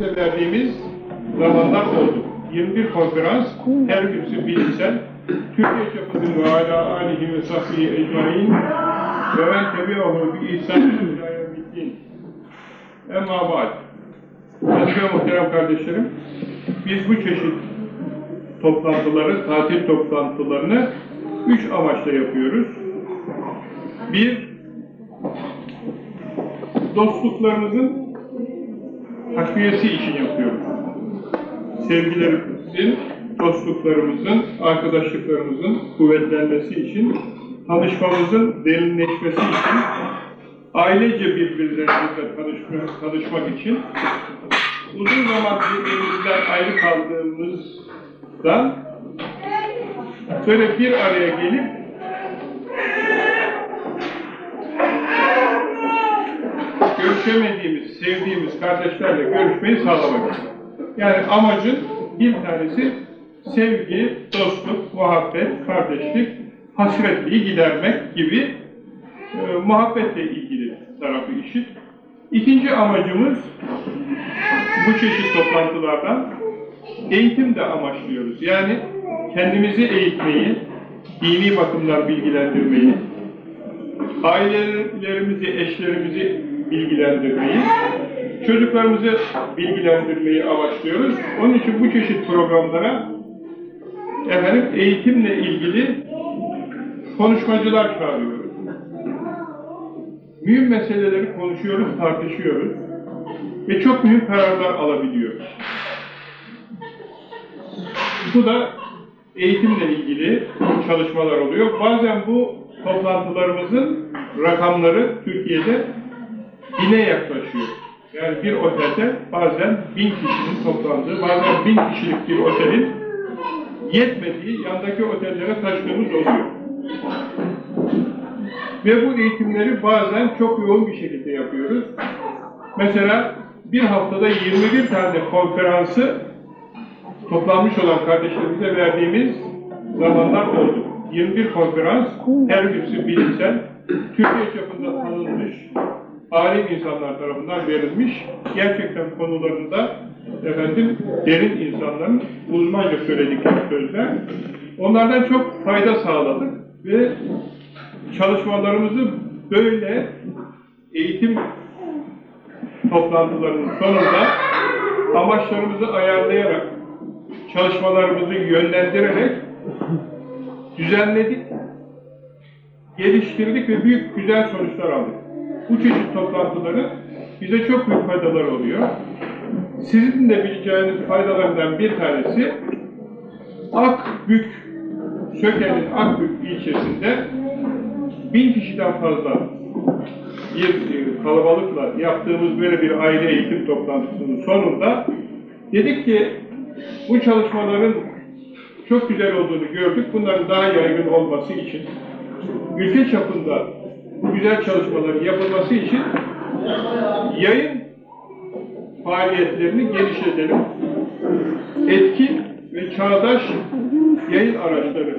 verdiğimiz zamanlar oldu. 21 konferans, her birisi bilimsel, Türkiye çapında ve ala alihi ve sahbihi ecmain ve ben tebi'ahu bi ihsan ila yevmiddin. Emma ba'd. Ve muhterem kardeşlerim, biz bu çeşit toplantıları, tatil toplantılarını üç amaçla yapıyoruz. Bir, dostluklarımızın takviyesi için yapıyoruz. Sevgilerimizin, dostluklarımızın, arkadaşlıklarımızın kuvvetlenmesi için, tanışmamızın derinleşmesi için, ailece birbirlerimizle tanışma, tanışmak için, uzun zaman birbirimizden ayrı kaldığımızdan böyle bir araya gelip görüşemediğimiz, sevdiğimiz kardeşlerle görüşmeyi sağlamak. Yani amacın bir tanesi sevgi, dostluk, muhabbet, kardeşlik, hasretliği gidermek gibi e, muhabbetle ilgili tarafı işit. İkinci amacımız bu çeşit toplantılardan eğitim de amaçlıyoruz. Yani kendimizi eğitmeyi, dini bakımdan bilgilendirmeyi, ailelerimizi, eşlerimizi bilgilendirmeyi, çocuklarımızı bilgilendirmeyi amaçlıyoruz. Onun için bu çeşit programlara efendim eğitimle ilgili konuşmacılar çağırıyoruz. Mühim meseleleri konuşuyoruz, tartışıyoruz ve çok mühim kararlar alabiliyoruz. Bu da eğitimle ilgili çalışmalar oluyor. Bazen bu toplantılarımızın rakamları Türkiye'de bine yaklaşıyor. Yani bir otelde bazen bin kişinin toplandığı, bazen bin kişilik bir otelin yetmediği yandaki otellere taştığımız oluyor. Ve bu eğitimleri bazen çok yoğun bir şekilde yapıyoruz. Mesela bir haftada 21 tane konferansı toplanmış olan kardeşlerimize verdiğimiz zamanlar oldu. 21 konferans, her birisi bilimsel, Türkiye çapında tanınmış, alim insanlar tarafından verilmiş, gerçekten konularında efendim derin insanların uzmanca söyledikleri sözler. Onlardan çok fayda sağladık ve çalışmalarımızı böyle eğitim toplantılarının sonunda amaçlarımızı ayarlayarak, çalışmalarımızı yönlendirerek düzenledik, geliştirdik ve büyük güzel sonuçlar aldık. Bu çeşit toplantıların bize çok büyük faydalar oluyor. Sizin de bileceğiniz faydalarından bir tanesi Akbük, Söke'nin Akbük ilçesinde bin kişiden fazla bir e, kalabalıkla yaptığımız böyle bir aile eğitim toplantısının sonunda dedik ki bu çalışmaların çok güzel olduğunu gördük. Bunların daha yaygın olması için ülke çapında bu güzel çalışmaların yapılması için yayın faaliyetlerini genişletelim. Etkin ve çağdaş yayın araçları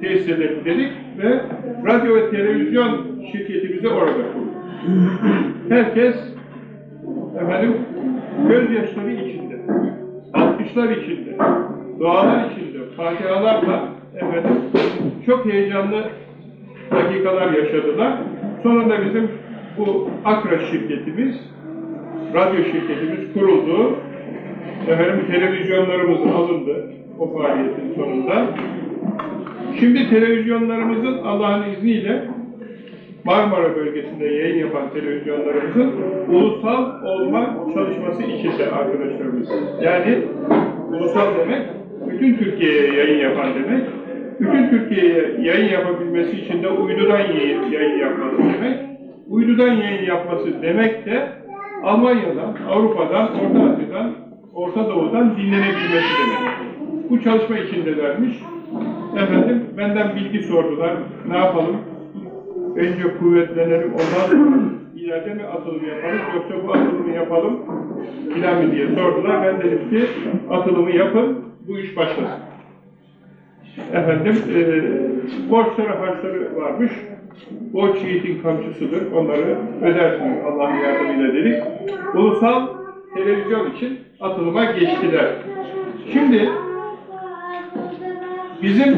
tesis edelim dedik ve radyo ve televizyon şirketimizi orada kurduk. Herkes efendim gözyaşları içinde, alkışlar içinde, dualar içinde, fatihalarla efendim çok heyecanlı dakikalar yaşadılar. Sonunda bizim bu Akra şirketimiz, radyo şirketimiz kuruldu. Efendim televizyonlarımız alındı o faaliyetin sonunda. Şimdi televizyonlarımızın Allah'ın izniyle Marmara bölgesinde yayın yapan televizyonlarımızın ulusal olma çalışması içinde arkadaşlarımız. Yani ulusal demek, bütün Türkiye'ye yayın yapan demek. Bütün Türkiye'ye yayın yapabilmesi için de uydudan yayın yapması demek. Uydudan yayın yapması demek de Almanya'dan, Avrupa'dan, Orta Asya'dan, Orta Doğu'dan dinlenebilmesi demek. Bu çalışma içindelermiş. Efendim benden bilgi sordular. Ne yapalım? Önce kuvvetlenelim, ondan sonra ileride mi atılım yaparız yoksa bu atılımı yapalım filan mı diye sordular. Ben dedim ki atılımı yapın, bu iş başlasın. Efendim, e, borçları harçları varmış. Borç yiğitin kamçısıdır, onları ödersiniz Allah'ın yardımıyla dedik. Ulusal televizyon için atılıma geçtiler. Şimdi bizim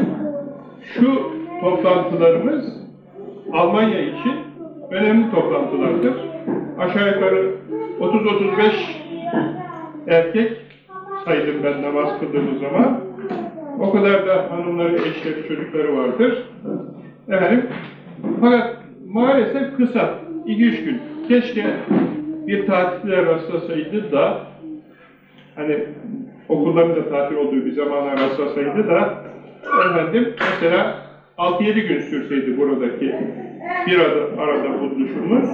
şu toplantılarımız Almanya için önemli toplantılardır. Aşağı yukarı 30-35 erkek saydım ben namaz kıldığımız zaman. O kadar da hanımları, eşleri, çocukları vardır. Efendim, fakat maalesef kısa, 2-3 gün. Keşke bir tatile rastlasaydı da, hani okulların da tatil olduğu bir zamana rastlasaydı da, efendim, mesela 6-7 gün sürseydi buradaki bir arada, arada buluşumuz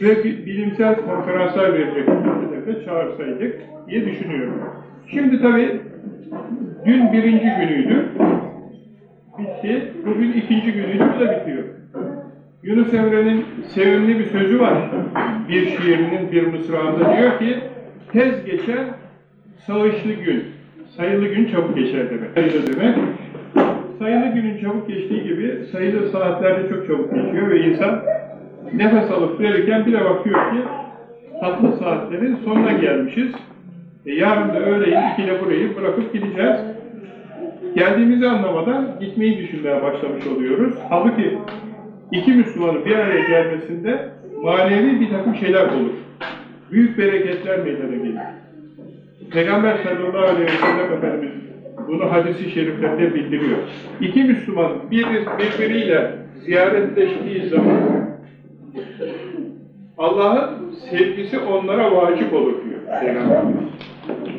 ve bilimsel konferanslar verecek ülkelerde çağırsaydık diye düşünüyorum. Şimdi tabii dün birinci günüydü, bitti, bugün ikinci günüydü, bu da bitiyor. Yunus Emre'nin sevimli bir sözü var. Bir şiirinin bir mısrağında diyor ki, tez geçer sağışlı gün, sayılı gün çabuk geçer demek. Sayılı demek, sayılı günün çabuk geçtiği gibi sayılı saatlerde çok çabuk geçiyor ve insan nefes alıp verirken bile bakıyor ki tatlı saatlerin sonuna gelmişiz. E yarın da öğleyin ikide burayı bırakıp gideceğiz. Geldiğimizi anlamadan gitmeyi düşünmeye başlamış oluyoruz. Halbuki iki Müslümanın bir araya gelmesinde manevi bir takım şeyler olur. Büyük bereketler meydana gelir. Peygamber sallallahu aleyhi ve sellem Efendimiz bunu hadisi şeriflerde bildiriyor. İki Müslüman bir, birbiriyle ziyaretleştiği zaman Allah'ın sevgisi onlara vacip olur diyor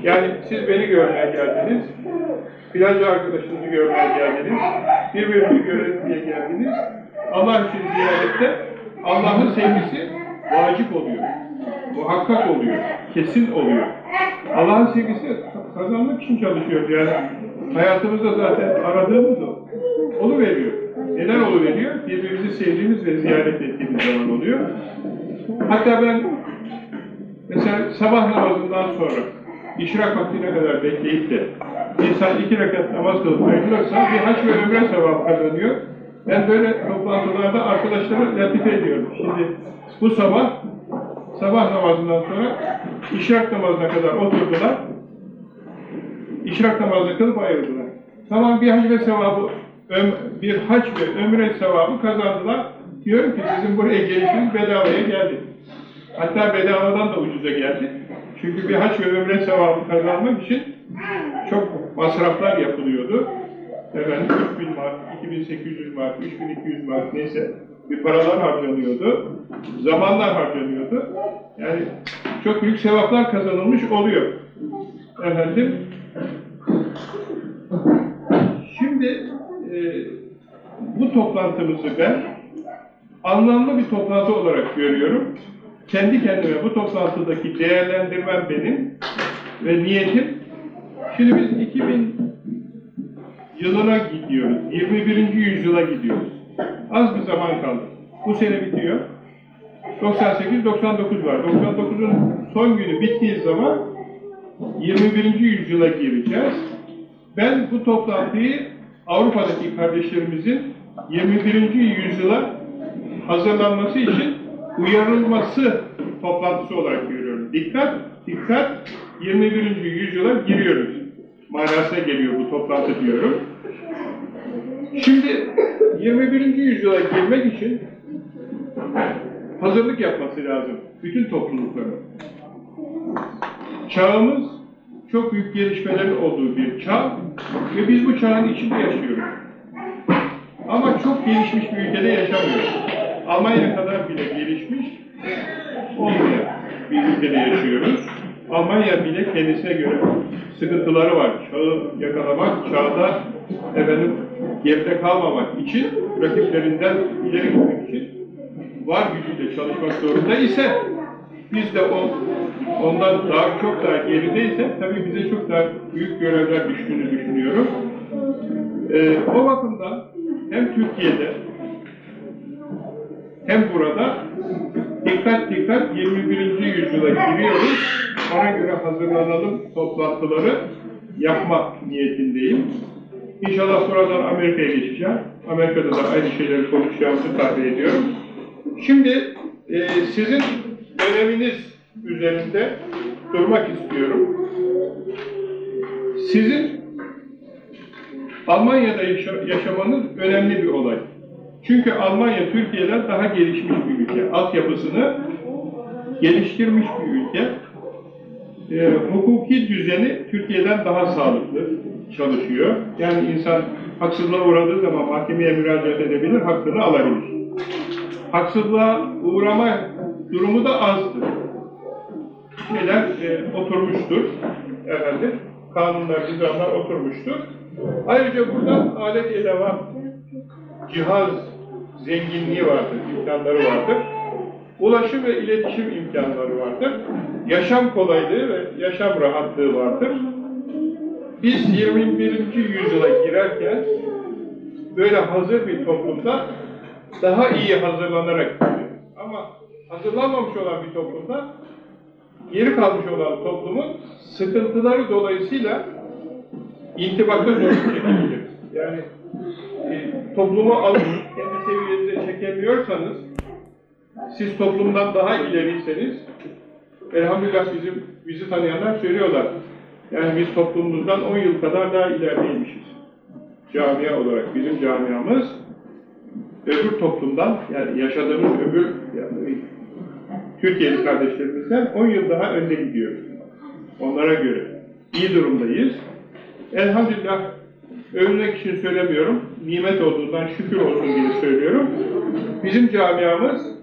Yani siz beni görmeye geldiniz, filanca arkadaşınızı görmeye geldiniz, birbirini görelim diye geldiniz. Allah için ziyarette Allah'ın sevgisi vacip oluyor, muhakkak oluyor, kesin oluyor. Allah'ın sevgisi kazanmak için çalışıyoruz yani. Hayatımızda zaten aradığımız o. Onu veriyor. Neden onu veriyor? Birbirimizi sevdiğimiz ve ziyaret ettiğimiz zaman oluyor. Hatta ben mesela sabah namazından sonra işrak vaktine kadar bekleyip de insan iki rekat namaz kılıp ayrılırsa bir haç ve ömre sevap kazanıyor. Ben böyle toplantılarda arkadaşlara latife ediyorum. Şimdi bu sabah sabah namazından sonra işrak namazına kadar oturdular. İşrak namazını kılıp ayrıldılar. Tamam bir hac ve sevabı, bir hac ve ömre sevabı kazandılar. Diyorum ki sizin buraya gelişiniz bedavaya geldi. Hatta bedavadan da ucuza geldi. Çünkü bir hac ve ömre sevabı kazanmak için çok masraflar yapılıyordu. Efendim 3000 mark, 2800 mark, 3200 mark neyse bir paralar harcanıyordu. Zamanlar harcanıyordu. Yani çok büyük sevaplar kazanılmış oluyor. Efendim Şimdi e, bu toplantımızı ben anlamlı bir toplantı olarak görüyorum. Kendi kendime bu toplantıdaki değerlendirmem benim ve niyetim. Şimdi biz 2000 yılına gidiyoruz. 21. yüzyıla gidiyoruz. Az bir zaman kaldı. Bu sene bitiyor. 98-99 var. 99'un son günü bittiği zaman 21. yüzyıla gireceğiz. Ben bu toplantıyı Avrupa'daki kardeşlerimizin 21. yüzyıla hazırlanması için uyarılması toplantısı olarak görüyorum. Dikkat, dikkat, 21. yüzyıla giriyoruz. Manasına geliyor bu toplantı diyorum. Şimdi 21. yüzyıla girmek için hazırlık yapması lazım. Bütün toplulukların. Çağımız çok büyük gelişmelerin olduğu bir çağ ve biz bu çağın içinde yaşıyoruz. Ama çok gelişmiş bir ülkede yaşamıyoruz. Almanya kadar bile gelişmiş olmayan bir ülkede yaşıyoruz. Almanya bile kendisine göre sıkıntıları var. Çağı yakalamak, çağda efendim geride kalmamak için, rakiplerinden ileri gitmek için var gücüyle çalışmak zorunda ise biz de o, ondan daha çok daha gerideyse tabii bize çok daha büyük görevler düştüğünü düşünüyorum. Ee, o bakımdan hem Türkiye'de hem burada dikkat dikkat 21. yüzyıla giriyoruz. Ona göre hazırlanalım toplantıları yapmak niyetindeyim. İnşallah buradan Amerika'ya geçeceğim. Amerika'da da aynı şeyleri konuşacağımızı tahmin ediyorum. Şimdi e, sizin öneminiz üzerinde durmak istiyorum. Sizin Almanya'da yaşa- yaşamanız önemli bir olay. Çünkü Almanya Türkiye'den daha gelişmiş bir ülke. Altyapısını geliştirmiş bir ülke. Ee, hukuki düzeni Türkiye'den daha sağlıklı çalışıyor. Yani insan haksızlığa uğradığı zaman mahkemeye müracaat edebilir, hakkını alabilir. Haksızlığa uğrama durumu da azdır. Şeyler e, oturmuştur. Efendim, kanunlar, nizamlar oturmuştur. Ayrıca burada alet eleman, cihaz zenginliği vardır, imkanları vardır. Ulaşım ve iletişim imkanları vardır. Yaşam kolaylığı ve yaşam rahatlığı vardır. Biz 21. yüzyıla girerken böyle hazır bir toplumda daha iyi hazırlanarak gidiyoruz. Ama hazırlanmamış olan bir toplumda geri kalmış olan toplumun sıkıntıları dolayısıyla intibakta zorluk çekebilir. Yani toplumu alıp kendi seviyenize çekemiyorsanız siz toplumdan daha ileriyseniz elhamdülillah bizim bizi tanıyanlar söylüyorlar. Yani biz toplumumuzdan 10 yıl kadar daha ilerideymişiz. Camia olarak bizim camiamız öbür toplumdan yani yaşadığımız öbür yani Türkiye'li kardeşlerimizden 10 yıl daha önde gidiyor. Onlara göre. iyi durumdayız. Elhamdülillah övünmek için söylemiyorum. Nimet olduğundan şükür olsun diye söylüyorum. Bizim camiamız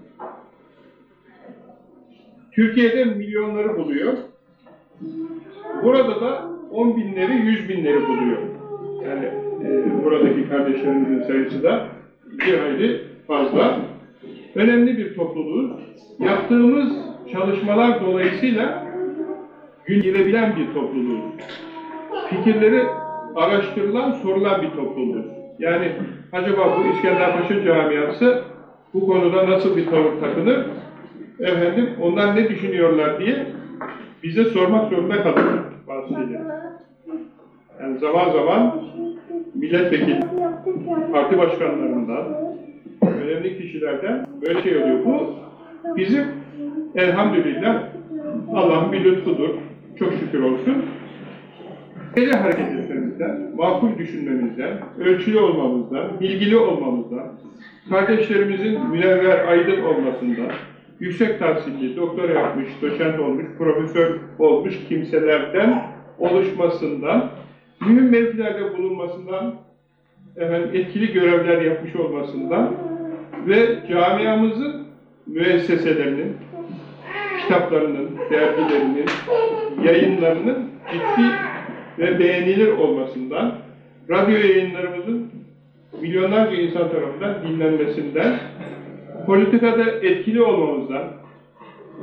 Türkiye'de milyonları buluyor. Burada da on binleri, yüz binleri buluyor. Yani e, buradaki kardeşlerimizin sayısı da bir hayli fazla. Önemli bir topluluğuz. Yaptığımız çalışmalar dolayısıyla gün girebilen bir topluluğuz. Fikirleri araştırılan, sorulan bir topluluğuz. Yani acaba bu İskenderpaşa camiası bu konuda nasıl bir tavır takınır? Efendim, onlar ne düşünüyorlar diye bize sormak zorunda kalıyorlar bazı. Yani zaman zaman milletvekili, parti başkanlarından, önemli kişilerden böyle şey oluyor. Bu bizim elhamdülillah Allah'ın bir lütfudur. Çok şükür olsun. Böyle hareket etmemizden, makul düşünmemizden, ölçülü olmamızdan, bilgili olmamızdan, kardeşlerimizin münevver, aydın olmasından, yüksek tahsilli, doktora yapmış, doçent olmuş, profesör olmuş kimselerden oluşmasından, mühim mevkilerde bulunmasından, efendim, etkili görevler yapmış olmasından ve camiamızın müesseselerinin, kitaplarının, dergilerinin, yayınlarının ciddi ve beğenilir olmasından, radyo yayınlarımızın milyonlarca insan tarafından dinlenmesinden, politikada etkili olmamızdan,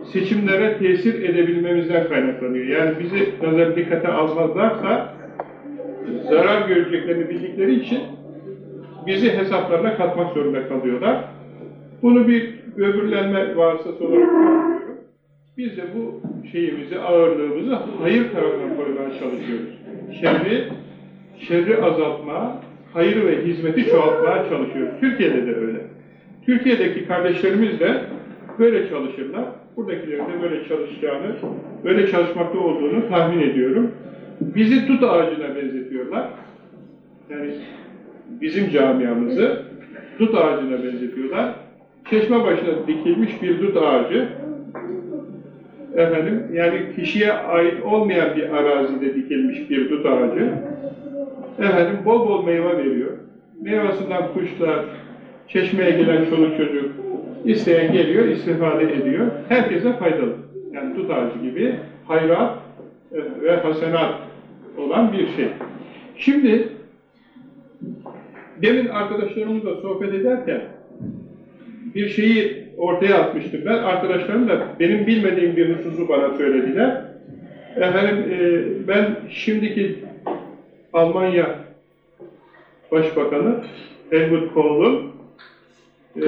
seçimlere tesir edebilmemizden kaynaklanıyor. Yani bizi nazar dikkate almazlarsa zarar göreceklerini bildikleri için bizi hesaplarına katmak zorunda kalıyorlar. Bunu bir böbürlenme vasıtası olarak görüyorum. Biz de bu şeyimizi, ağırlığımızı hayır tarafına koymaya çalışıyoruz. Şerri, şerri azaltma, hayır ve hizmeti çoğaltmaya çalışıyoruz. Türkiye'de de öyle. Türkiye'deki kardeşlerimiz de böyle çalışırlar. Buradakilerin de böyle çalışacağını, böyle çalışmakta olduğunu tahmin ediyorum. Bizi tut ağacına benzetiyorlar. Yani bizim camiamızı dut ağacına benzetiyorlar. Çeşme başına dikilmiş bir dut ağacı. Efendim, yani kişiye ait olmayan bir arazide dikilmiş bir dut ağacı. Efendim, bol bol meyve veriyor. Meyvasından kuşlar, çeşmeye gelen çoluk çocuk, isteyen geliyor, istifade ediyor. Herkese faydalı. Yani dut ağacı gibi hayrat ve hasenat olan bir şey. Şimdi demin arkadaşlarımızla sohbet ederken bir şeyi ortaya atmıştım ben. Arkadaşlarım da benim bilmediğim bir hususu bana söylediler. Efendim e, ben şimdiki Almanya Başbakanı Helmut Kohl'un e,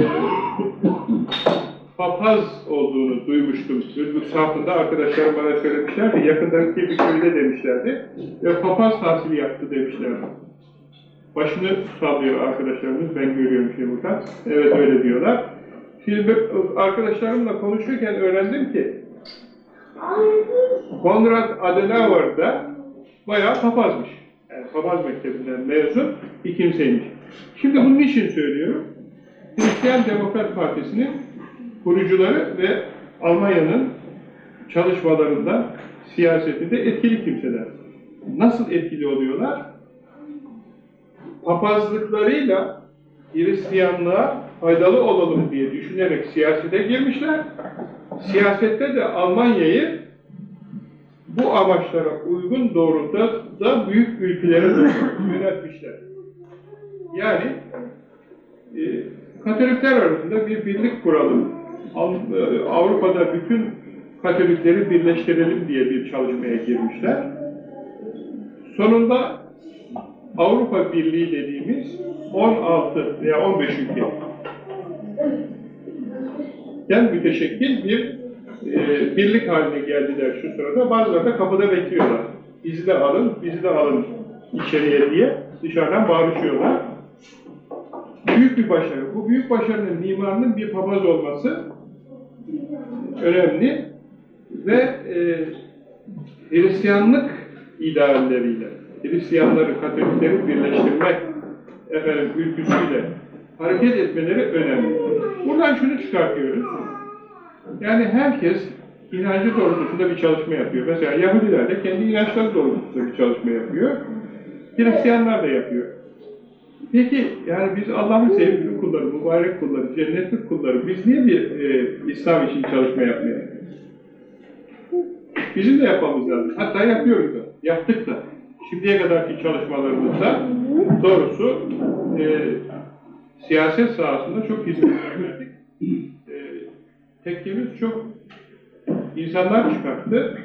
papaz olduğunu duymuştum. Ürgüp safında arkadaşlarım bana söylemişlerdi. Yakındaki bir köyde demişlerdi. Ve papaz tahsili yaptı demişlerdi. Başını sallıyor arkadaşlarımız, ben görüyorum şimdi burada. Evet öyle diyorlar. Şimdi arkadaşlarımla konuşurken öğrendim ki Konrad Adenauer da bayağı papazmış. Yani papaz mektebinden mezun bir kimseymiş. Şimdi bunun için söylüyorum. Hristiyan Demokrat Partisi'nin kurucuları ve Almanya'nın çalışmalarında, siyasetinde etkili kimseler. Nasıl etkili oluyorlar? Papazlıklarıyla Hristiyanlığa faydalı olalım diye düşünerek siyasete girmişler. Siyasette de Almanya'yı bu amaçlara uygun doğrultuda büyük ülkelere yönetmişler. Yani e, Katolikler arasında bir birlik kuralım. E, Avrupa'da bütün Katolikleri birleştirelim diye bir çalışmaya girmişler. Sonunda Avrupa Birliği dediğimiz 16 veya 15 ülke yani müteşekkil bir e, birlik haline geldiler şu sırada. Bazıları da kapıda bekliyorlar. Bizi de alın, bizi de alın içeriye diye dışarıdan bağırışıyorlar. Büyük bir başarı. Bu büyük başarının mimarının bir papaz olması önemli ve e, Hristiyanlık idealleriyle, Hristiyanları, Katolikleri birleştirmek efendim, ülküsüyle hareket etmeleri önemli. Buradan şunu çıkartıyoruz. Yani herkes inancı doğrultusunda bir çalışma yapıyor. Mesela Yahudiler de kendi inançları doğrultusunda bir çalışma yapıyor. Hristiyanlar da yapıyor. Peki yani biz Allah'ın sevgili kulları, mübarek kulları, cennetlik kulları biz niye bir e, İslam için çalışma yapmayalım? Bizim de yapmamız lazım. Hatta yapıyoruz da. Yaptık da. Şimdiye kadarki çalışmalarımızda doğrusu e, siyaset sahasında çok hizmet verdik. E, tekkimiz çok insanlar çıkarttı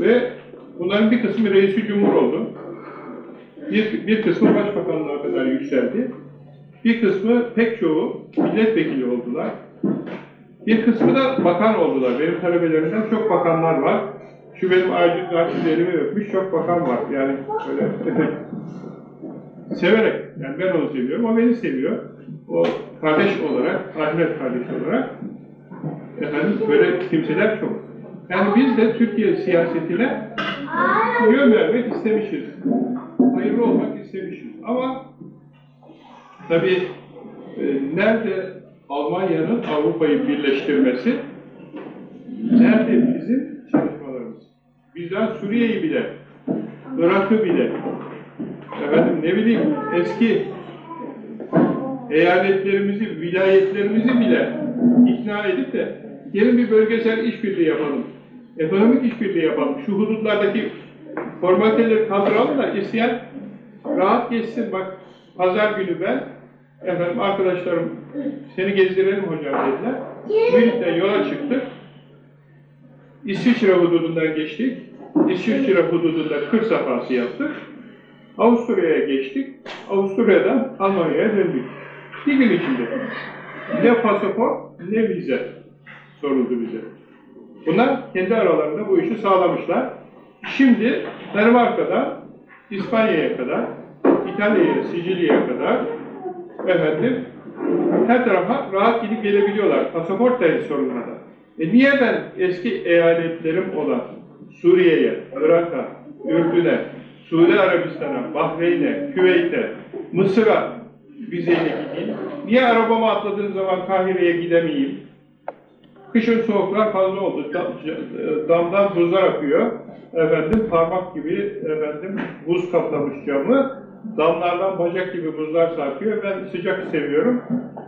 ve bunların bir kısmı reisi cumhur oldu. Bir, bir kısmı başbakanlığa kadar yükseldi. Bir kısmı pek çoğu milletvekili oldular. Bir kısmı da bakan oldular. Benim talebelerimden çok bakanlar var. Şu benim acil gazetlerimi öpmüş çok bakan var. Yani böyle severek. Yani ben onu seviyorum, o beni seviyor. O kardeş olarak, Ahmet kardeş olarak efendim böyle kimseler çok. Yani biz de Türkiye siyasetine yön vermek istemişiz. Hayırlı olmak istemişiz. Ama tabii e, nerede Almanya'nın Avrupa'yı birleştirmesi, nerede bizim çalışmalarımız? Bizden Suriye'yi bile, Irak'ı bile, efendim ne bileyim eski eyaletlerimizi, vilayetlerimizi bile ikna edip de gelin bir bölgesel işbirliği yapalım. Ekonomik işbirliği yapalım. Şu hudutlardaki formaliteleri kaldıralım da isteyen rahat geçsin. Bak pazar günü ben efendim arkadaşlarım seni gezdirelim hocam dediler. Birlikte yola çıktık. İsviçre hududundan geçtik. İsviçre hududunda kır safhası yaptık. Avusturya'ya geçtik. Avusturya'dan Almanya'ya döndük. Bir gün içinde. Ne pasaport ne vize soruldu bize. Bunlar kendi aralarında bu işi sağlamışlar. Şimdi Danimarka'dan İspanya'ya kadar, İtalya'ya, Sicilya'ya kadar efendim her tarafa rahat gidip gelebiliyorlar. Pasaport dahi sorulmadan. E niye ben eski eyaletlerim olan Suriye'ye, Irak'a, Ürdün'e, Suudi Arabistan'a, Bahreyn'e, Küveyt'e, Mısır'a vizeyle gideyim? Niye arabama atladığım zaman Kahire'ye gidemeyeyim? Kışın soğuklar fazla oldu. Da- Damdan buzlar akıyor. Efendim parmak gibi efendim buz kaplamış camı. Damlardan bacak gibi buzlar sarkıyor. Ben sıcak seviyorum.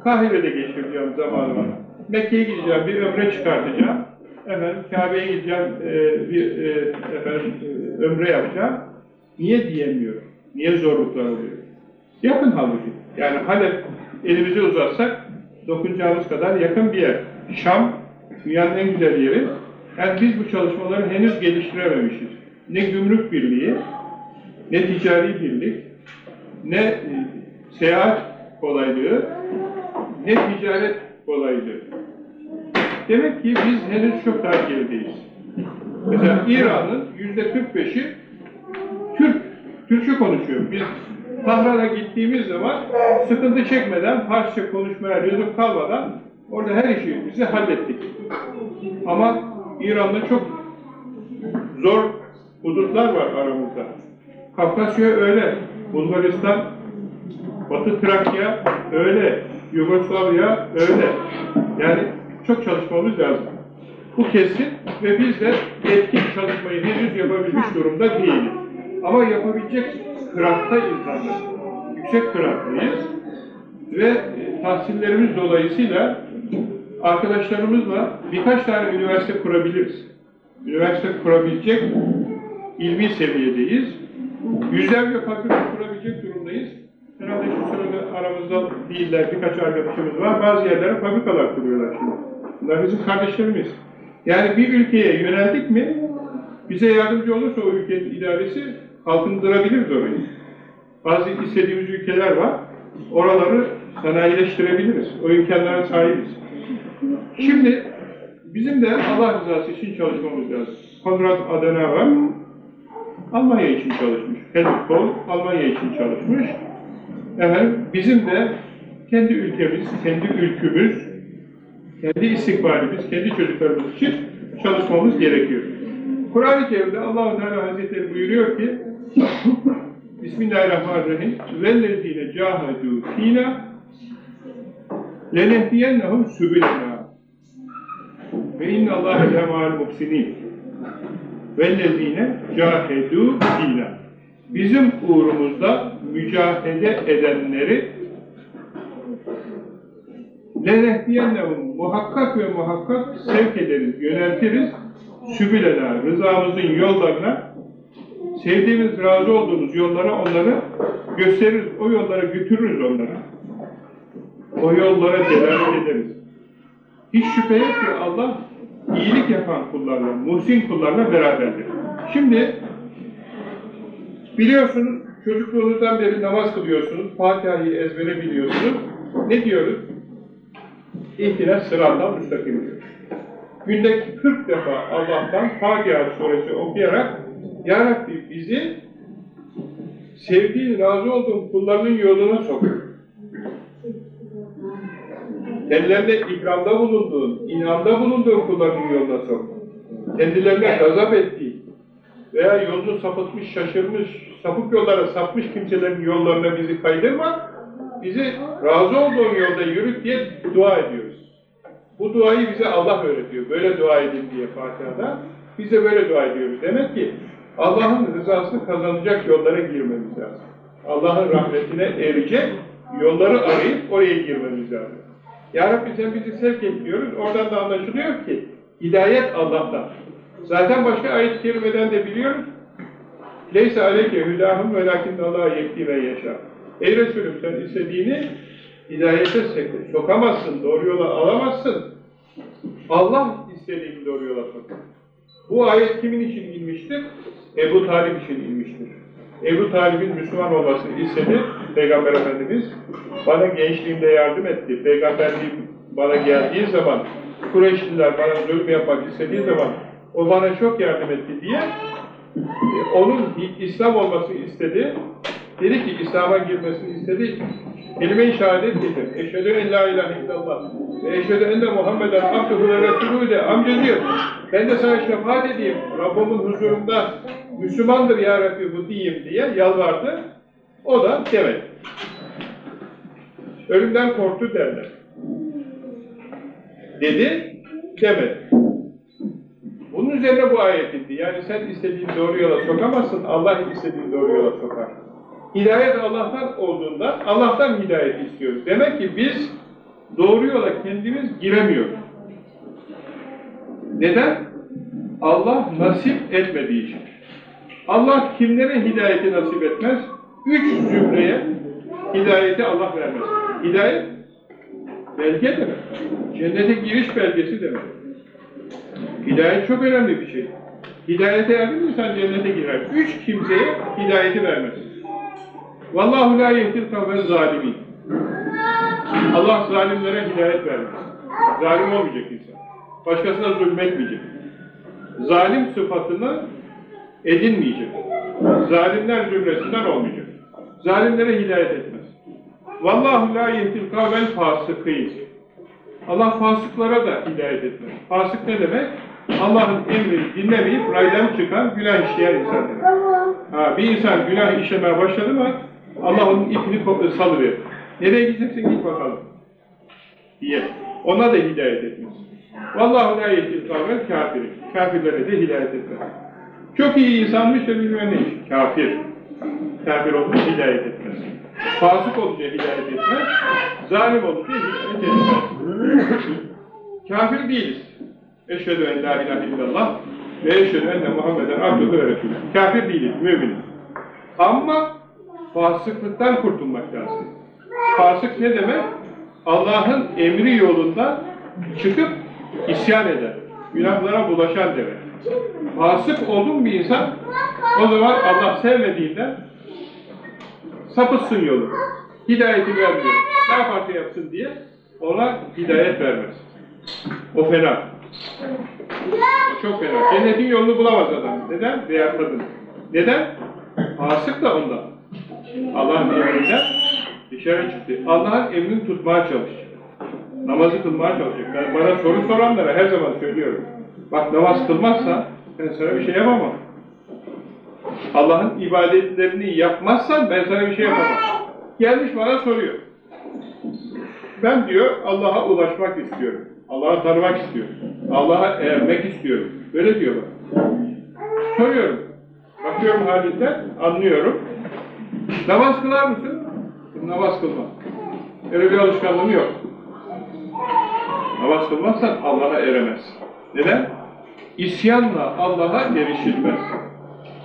Kahire'de geçireceğim zamanımı. Mekke'ye gideceğim, bir ömre çıkartacağım. Efendim Kabe'ye gideceğim, e, bir e, efendim, e, ömre yapacağım. Niye diyemiyorum? Niye zorluklar oluyor? Yakın halbuki. Yani Halep elimizi uzatsak dokunacağımız kadar yakın bir yer. Şam dünyanın en güzel yeri. Yani biz bu çalışmaları henüz geliştirememişiz. Ne gümrük birliği, ne ticari birlik, ne e, seyahat kolaylığı, ne ticaret kolaylığı. Demek ki biz henüz çok daha gerideyiz. Mesela İran'ın yüzde 45'i Türk, Türkçe konuşuyor. Biz Tahran'a gittiğimiz zaman sıkıntı çekmeden, Farsça konuşmaya lüzum kalmadan orada her işi bizi hallettik. Ama İran'da çok zor hudutlar var aramızda. Kafkasya öyle, Bulgaristan, Batı Trakya öyle, Yugoslavya öyle. Yani çok çalışmamız lazım. Bu kesin ve biz de etkin çalışmayı henüz yapabilmiş durumda değiliz. Ama yapabilecek kırakta insanlar. Yüksek kıraklıyız ve e, tahsillerimiz dolayısıyla arkadaşlarımızla birkaç tane üniversite kurabiliriz. Üniversite kurabilecek ilmi seviyedeyiz. Yüzlerce fabrika kurabilecek durumdayız. Herhalde şu sırada aramızda değiller, birkaç arkadaşımız var. Bazı yerlere fabrikalar kuruyorlar şimdi. Bunlar bizim kardeşlerimiz. Yani bir ülkeye yöneldik mi, bize yardımcı olursa o ülkenin idaresi, kalkındırabiliriz orayı. Bazı istediğimiz ülkeler var, oraları sanayileştirebiliriz. O imkanlara sahibiz. Şimdi bizim de Allah rızası için çalışmamız lazım. Konrad Adenauer Almanya için çalışmış. Helmut Kohl Almanya için çalışmış. Efendim, bizim de kendi ülkemiz, kendi ülkümüz, kendi istikbalimiz, kendi çocuklarımız için çalışmamız gerekiyor. Kur'an-ı Kerim'de Allah-u Teala Hazretleri buyuruyor ki Bismillahirrahmanirrahim. Vellezine cahadu fina lenehdiyennehum sübülena ve innallâhe lemal muhsinin vellezine cahedu fina bizim uğrumuzda mücahede edenleri lenehdiyennehum muhakkak ve muhakkak sevk ederiz, yöneltiriz. Sübülena, rızamızın yollarına sevdiğimiz, razı olduğumuz yollara onları gösteririz, o yollara götürürüz onları. O yollara delalet ederiz. Hiç şüphe yok ki Allah iyilik yapan kullarla, muhsin kullarla beraberdir. Şimdi biliyorsunuz çocukluğunuzdan beri namaz kılıyorsunuz, Fatiha'yı ezbere biliyorsunuz. Ne diyoruz? İhtine sıradan müstakim diyoruz. Günde 40 defa Allah'tan Fatiha suresi okuyarak Ya Rabbi bizi sevdiğin, razı olduğun kullarının yoluna sok. Kendilerine ikramda bulunduğun, inamda bulunduğun kullarının yoluna sok. Kendilerine gazap ettiğin veya yolunu sapıtmış, şaşırmış, sapık yollara sapmış kimselerin yollarına bizi kaydırma, bizi razı olduğun yolda yürüt diye dua ediyoruz. Bu duayı bize Allah öğretiyor. Böyle dua edin diye Fatiha'da. Biz de böyle dua ediyoruz. Demek ki Allah'ın rızasını kazanacak yollara girmemiz lazım. Allah'ın rahmetine erecek yolları arayıp oraya girmemiz lazım. Ya Rabbi sen bizi sevk et diyoruz. Oradan da anlaşılıyor ki hidayet Allah'tan. Zaten başka ayet-i kerimeden de biliyoruz. Leysa aleyke hüdahum velakin Allah yekti ve yaşa. Ey Resulüm sen istediğini hidayete sokamazsın, doğru yola alamazsın. Allah istediğini doğru yola sokar. Bu ayet kimin için inmiştir? Ebu Talib için inmiştir. Ebu Talib'in Müslüman olmasını istedi Peygamber Efendimiz. Bana gençliğimde yardım etti. Peygamberliğim bana geldiği zaman, Kureyşliler bana zulüm yapmak istediği zaman o bana çok yardım etti diye e, onun İslam olmasını istedi. Dedi ki İslam'a girmesini istedi. Kelime-i şehadet getir. Eşhedü en la ilahe illallah. Ve eşhedü enne Muhammeden abduhu ve resulü de amca diyor. Ben de sana şefaat edeyim. Rabbimin huzurunda Müslümandır ya Rabbi bu diyeyim diye yalvardı. O da demedi. Ölümden korktu derler. Dedi, demedi. Bunun üzerine bu ayet indi. Yani sen istediğin doğru yola sokamazsın, Allah istediğin doğru yola sokar. Hidayet Allah'tan olduğundan Allah'tan hidayet istiyoruz. Demek ki biz doğru yola kendimiz giremiyoruz. Neden? Allah nasip etmediği için. Allah kimlere hidayeti nasip etmez? Üç zümreye hidayeti Allah vermez. Hidayet belge demek. Cennete giriş belgesi demek. Hidayet çok önemli bir şey. Hidayete erdi insan cennete girer. Üç kimseye hidayeti vermez. Vallahu la yehdil kavvel zalimin. Allah zalimlere hidayet vermez. Zalim olmayacak insan. Başkasına zulmetmeyecek. Zalim sıfatını edinmeyecek. Zalimler cümlesinden olmayacak. Zalimlere hidayet etmez. Vallahu la yehdil kavvel fasıkîn. Allah fasıklara da hidayet etmez. Fasık ne demek? Allah'ın emrini dinlemeyip raydan çıkan günah işleyen insan demek. Ha, bir insan günah işlemeye başladı mı Allah onun ipini ko- salıverir. Nereye gideceksin git bakalım. Diye. Ona da hidayet etmez. Vallahu la yehdil kavmel kafiri. Kafirlere de hidayet etmez. Çok iyi insanmış da bilmem ne. Kafir. Kafir olunca hidayet etmez. Fasık olunca hidayet etmez. Zalim olunca hidayet etmez. Kafir değiliz. Eşhedü en la ilahe illallah ve eşhedü enne Muhammeden abdühü ve. Kafir değiliz, müminiz. Ama fasıklıktan kurtulmak lazım. Fasık ne demek? Allah'ın emri yolunda çıkıp isyan eden, günahlara bulaşan demek. Fasık olduğun bir insan, o zaman Allah sevmediğinden sapıtsın yolu. Hidayeti vermiyor. Ne yaparsa yapsın diye ona hidayet vermez. O fena. O çok fena. Cennetin yolunu bulamaz adam. Neden? Veya kadın. Neden? Fasık da ondan. Allah'ın emrinden dışarı çıktı. Allah'ın emrini tutmaya çalışacak. Namazı kılmaya çalışacak. Ben bana soru soranlara her zaman söylüyorum. Bak namaz kılmazsan ben sana bir şey yapamam. Allah'ın ibadetlerini yapmazsan ben sana bir şey yapamam. Gelmiş bana soruyor. Ben diyor Allah'a ulaşmak istiyorum. Allah'ı tanımak istiyorum. Allah'a ermek istiyorum. Böyle diyor bak. Soruyorum. Bakıyorum halinden, anlıyorum. Namaz kılar mısın? Namaz kılmam. Öyle bir alışkanlığım yok. Namaz kılmazsan Allah'a eremez. Neden? İsyanla Allah'a erişilmez.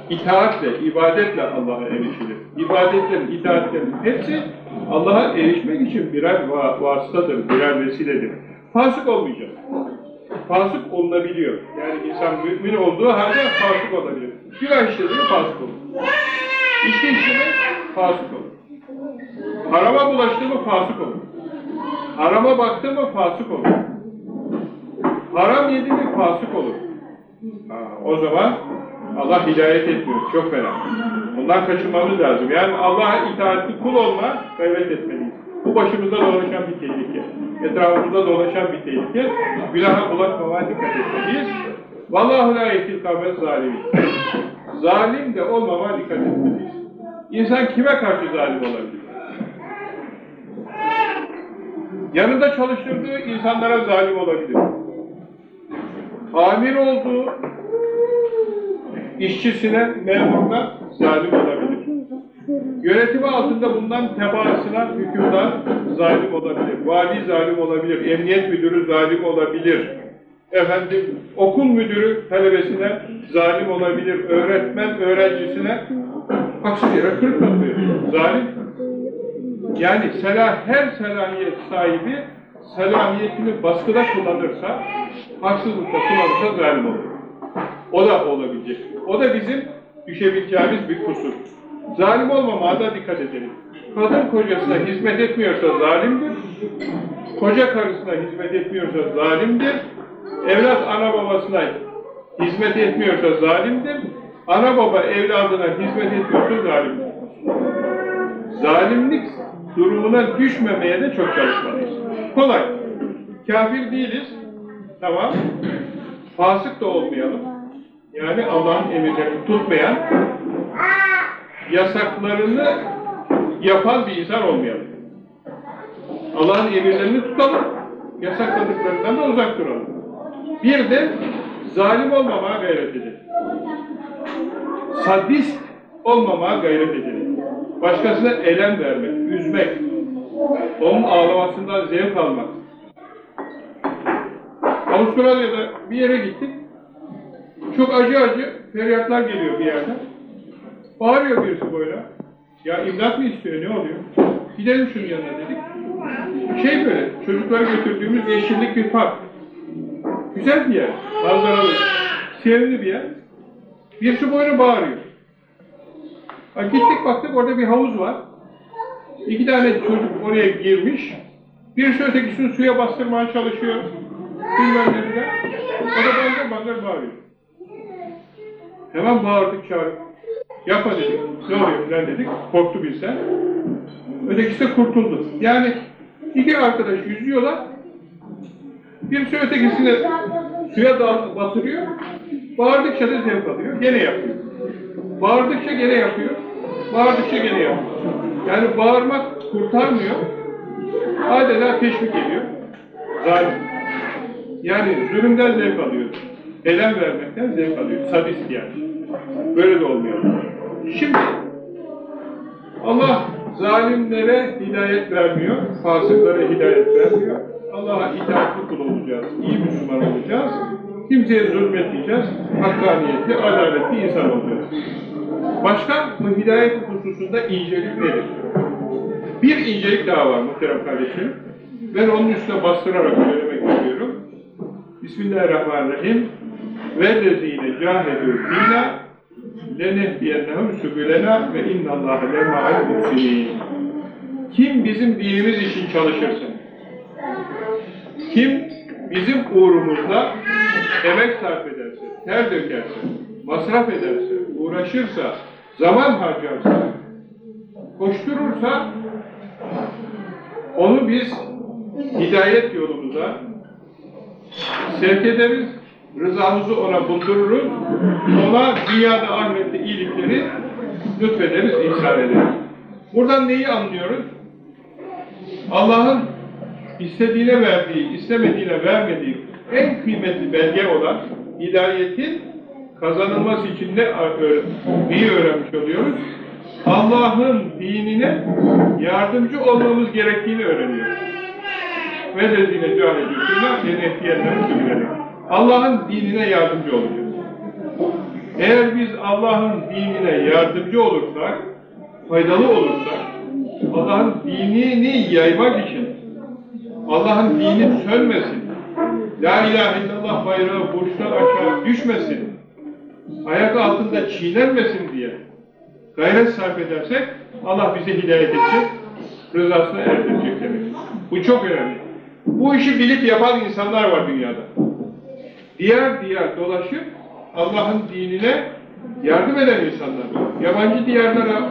İtaatle, ibadetle Allah'a erişilir. İbadetlerin, itaatlerin hepsi Allah'a erişmek için birer va vasıtadır, birer vesiledir. Fasık olmayacak. Fasık olunabiliyor. Yani insan mümin olduğu halde fasık olabilir. Günah işlediği fasık olur. İçki işlemi fasık olur. Harama bulaştı mı fasık olur. Harama baktı mı fasık olur. Haram yedi mi fasık olur. Ha, o zaman Allah hidayet etmiyor. Çok fena. Bundan kaçınmamız lazım. Yani Allah'a itaatli kul olma gayret etmeliyiz. Bu başımızda dolaşan bir tehlike. Etrafımızda dolaşan bir tehlike. Günaha bulaşmamaya dikkat etmeliyiz. Vallahu la yetil kavme zalimin. Zalim de olmama dikkat etmeliyiz. İnsan kime karşı zalim olabilir? Yanında çalıştırdığı insanlara zalim olabilir. Amir olduğu işçisine, memuruna zalim olabilir. Yönetimi altında bulunan tebaasına hükümdar zalim olabilir. Vali zalim olabilir. Emniyet müdürü zalim olabilir. Efendim, okul müdürü talebesine zalim olabilir. Öğretmen öğrencisine haksız yere kırık atıyor. Zalim. Yani selah, her selahiyet sahibi selahiyetini baskıda kullanırsa, haksızlıkta kullanırsa zalim olur. O da olabilecek. O da bizim düşebileceğimiz bir kusur. Zalim olmamaya da dikkat edelim. Kadın kocasına hizmet etmiyorsa zalimdir. Koca karısına hizmet etmiyorsa zalimdir. Evlat ana babasına hizmet etmiyorsa zalimdir. Ana baba evladına hizmet etmiyorsa zalimdir. Zalimlik durumuna düşmemeye de çok çalışmalıyız. Kolay. Kafir değiliz. Tamam. Fasık da olmayalım. Yani Allah'ın emirlerini tutmayan, yasaklarını yapan bir insan olmayalım. Allah'ın emirlerini tutalım, yasakladıklarından da uzak duralım. Bir de zalim olmamaya gayret edelim. Sadist olmamaya gayret edelim. Başkasına elem vermek, üzmek, onun ağlamasından zevk almak. Avustralya'da bir yere gittik. Çok acı acı feryatlar geliyor bir yerden. Bağırıyor birisi böyle. Ya imdat mı istiyor, ne oluyor? Gidelim şunun yanına dedik. Şey böyle, çocukları götürdüğümüz yeşillik bir park. Güzel bir yer, manzaralı, sevimli bir yer. Birisi böyle bağırıyor. Ha, gittik baktık orada bir havuz var. İki tane çocuk oraya girmiş. Birisi ötekisini suya bastırmaya çalışıyor. Bilmem ne. O da bangır bangır bağırıyor. Hemen bağırdık çağırdık. Yapma dedik. Ne oluyor falan dedik. Korktu bizden. Ötekisi de kurtuldu. Yani iki arkadaş yüzüyorlar. Birisi ötekisine Suya batırıyor, bağırdıkça da zevk alıyor, gene yapıyor. Bağırdıkça gene yapıyor, bağırdıkça gene yapıyor. Yani bağırmak kurtarmıyor, adeta teşvik ediyor. Zalim. Yani zulümden zevk alıyor. Elem vermekten zevk alıyor. Sadist yani. Böyle de olmuyor. Şimdi Allah zalimlere hidayet vermiyor, fasıklara hidayet vermiyor. Allah'a itaatli kul olacağız, iyi Müslüman olacağız. Kimseye zulmetmeyeceğiz, hakkaniyetli, adaletli insan olacağız. Başka bu hidayet hususunda incelik nedir? Bir incelik daha var muhterem kardeşim. Ben onun üstüne bastırarak söylemek istiyorum. Bismillahirrahmanirrahim. وَالَّذ۪ينَ جَاهَدُوا ف۪ينَا لَنَهْدِيَنَّهُمْ سُبُلَنَا وَاِنَّ اللّٰهَ لَمَعَ الْمُحْسِنِينَ Kim bizim dinimiz için çalışırsa, kim bizim uğrumuzda emek sarf ederse, ter dökerse, masraf ederse, uğraşırsa, zaman harcarsa, koşturursa, onu biz hidayet yolumuza sevk ederiz, rızamızı ona buldururuz, ona dünyada ahirette iyilikleri lütfederiz, ihsan ederiz. Buradan neyi anlıyoruz? Allah'ın istediğine verdiği, istemediğine vermediği en kıymetli belge olan hidayetin kazanılması için öğren neyi öğrenmiş oluyoruz? Allah'ın dinine yardımcı olmamız gerektiğini öğreniyoruz. Ve lezine cahedüsüne yenehdiyenlerin sürüleri. Allah'ın dinine yardımcı olacağız. Eğer biz Allah'ın dinine yardımcı olursak, faydalı olursak, Allah'ın dinini yaymak için, Allah'ın dini sönmesin, La ilahe illallah bayrağı burçtan aşağı düşmesin, ayak altında çiğnenmesin diye gayret sarf edersek, Allah bize hidayet edecek, rızasına erdirecek demek. Bu çok önemli. Bu işi bilip yapan insanlar var dünyada. Diğer diğer dolaşıp Allah'ın dinine yardım eden insanlar var. Yabancı diyarlara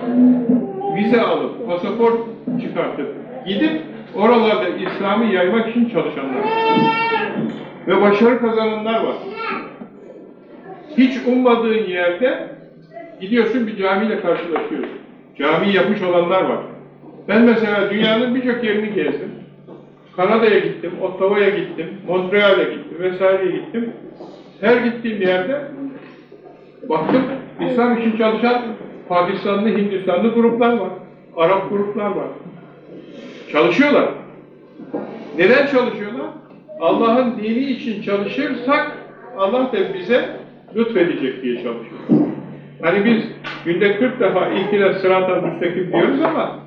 vize alıp, pasaport çıkartıp, gidip oralarda İslam'ı yaymak için çalışanlar var. Ve başarı kazananlar var. Hiç ummadığın yerde gidiyorsun bir camiyle karşılaşıyorsun. Cami yapmış olanlar var. Ben mesela dünyanın birçok yerini gezdim. Kanada'ya gittim, Ottawa'ya gittim, Montreal'e gittim vesaireye gittim. Her gittiğim yerde baktım İslam için çalışan Pakistanlı, Hindistanlı gruplar var. Arap gruplar var. Çalışıyorlar. Neden çalışıyorlar? Allah'ın dini için çalışırsak Allah da bize lütfedecek diye çalışıyor. Hani biz günde 40 defa ihtilas sırattan müstakim diyoruz ama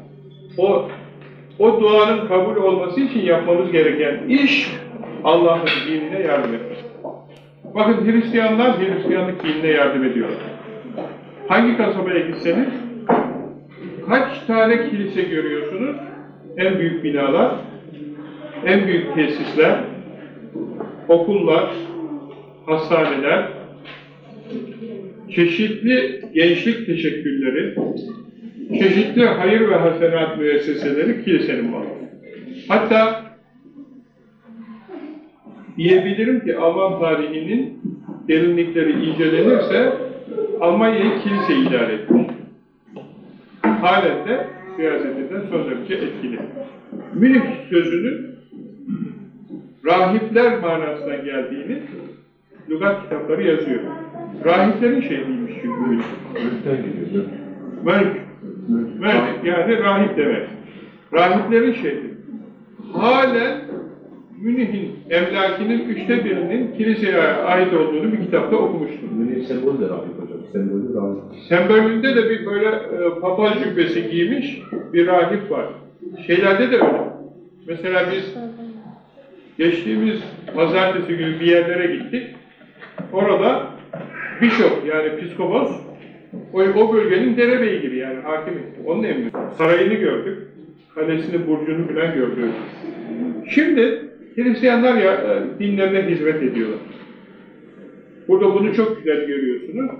o o duanın kabul olması için yapmamız gereken iş Allah'ın dinine yardım etmek. Bakın Hristiyanlar Hristiyanlık dinine yardım ediyorlar. Hangi kasabaya gitseniz kaç tane kilise görüyorsunuz? En büyük binalar, en büyük tesisler, okullar, hastaneler, çeşitli gençlik teşekkülleri, çeşitli hayır ve hasenat müesseseleri kilisenin var. Hatta diyebilirim ki Alman tarihinin derinlikleri incelenirse Almanya'yı kilise idare etmiş. Halen de siyasetinden son derece etkili. Münih sözünün rahipler manasından geldiğini lügat kitapları yazıyor. Rahiplerin şehriymiş çünkü Münih. Mülk. Mülk yani rahip demek. Rahiplerin şehri. Halen Münih'in emlakinin üçte birinin kiliseye ait olduğunu bir kitapta okumuştum. Münih sembolü de rahip hocam. Sembolü rahip. Sembolünde de bir böyle e, papaz cübbesi giymiş bir rahip var. Şeylerde de öyle. Mesela biz geçtiğimiz pazartesi günü bir yerlere gittik. Orada bishop yani piskopos o, o bölgenin derebeygiri yani hakimi. Onun emri. Sarayını gördük. Kalesini, burcunu falan gördük. Şimdi Hristiyanlar ya, e, dinlerine hizmet ediyorlar. Burada bunu çok güzel görüyorsunuz.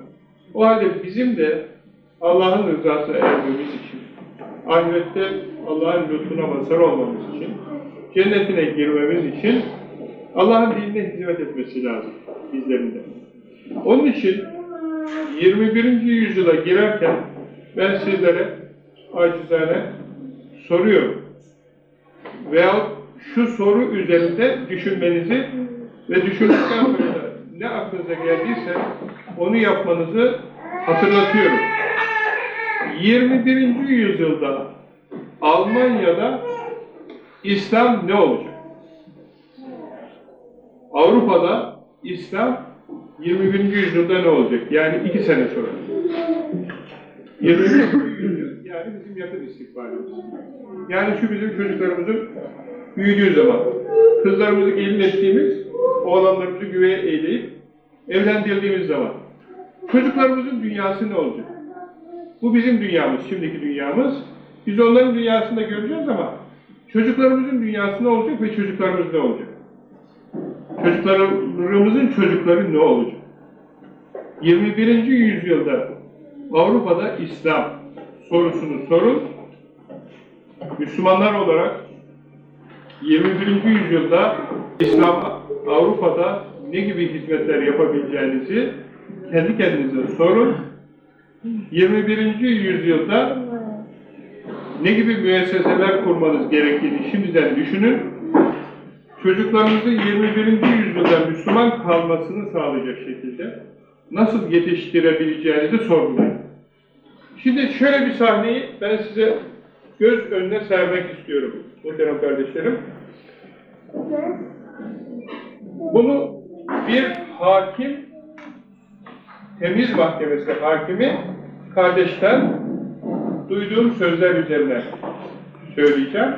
O halde bizim de Allah'ın rızasına ermemiz için, ahirette Allah'ın lütfuna mazhar olmamız için, cennetine girmemiz için Allah'ın dinine hizmet etmesi lazım bizlerin de. Onun için 21. yüzyıla girerken ben sizlere acizane soruyorum. Veyahut şu soru üzerinde düşünmenizi ve düşündükten sonra ne aklınıza geldiyse onu yapmanızı hatırlatıyorum. 21. yüzyılda Almanya'da İslam ne olacak? Avrupa'da İslam 21. yüzyılda ne olacak? Yani iki sene sonra. 21. yüzyıl yani bizim yakın istikbalimiz. Yani şu bizim çocuklarımızın büyüdüğü zaman, kızlarımızı gelin ettiğimiz, oğlanlarımızı güveye eğleyip evlendirdiğimiz zaman, çocuklarımızın dünyası ne olacak? Bu bizim dünyamız, şimdiki dünyamız. Biz onların dünyasını da göreceğiz ama çocuklarımızın dünyası ne olacak ve çocuklarımız ne olacak? Çocuklarımızın çocukları ne olacak? 21. yüzyılda Avrupa'da İslam sorusunu sorun. Müslümanlar olarak 21. yüzyılda İslam Avrupa'da ne gibi hizmetler yapabileceğinizi kendi kendinize sorun. 21. yüzyılda ne gibi müesseseler kurmanız gerektiğini şimdiden düşünün. Çocuklarınızı 21. yüzyılda Müslüman kalmasını sağlayacak şekilde nasıl yetiştirebileceğinizi sorgulayın. Şimdi şöyle bir sahneyi ben size göz önüne sermek istiyorum muhterem kardeşlerim. Bunu bir hakim, temiz mahkemesi hakimi kardeşten duyduğum sözler üzerine söyleyeceğim.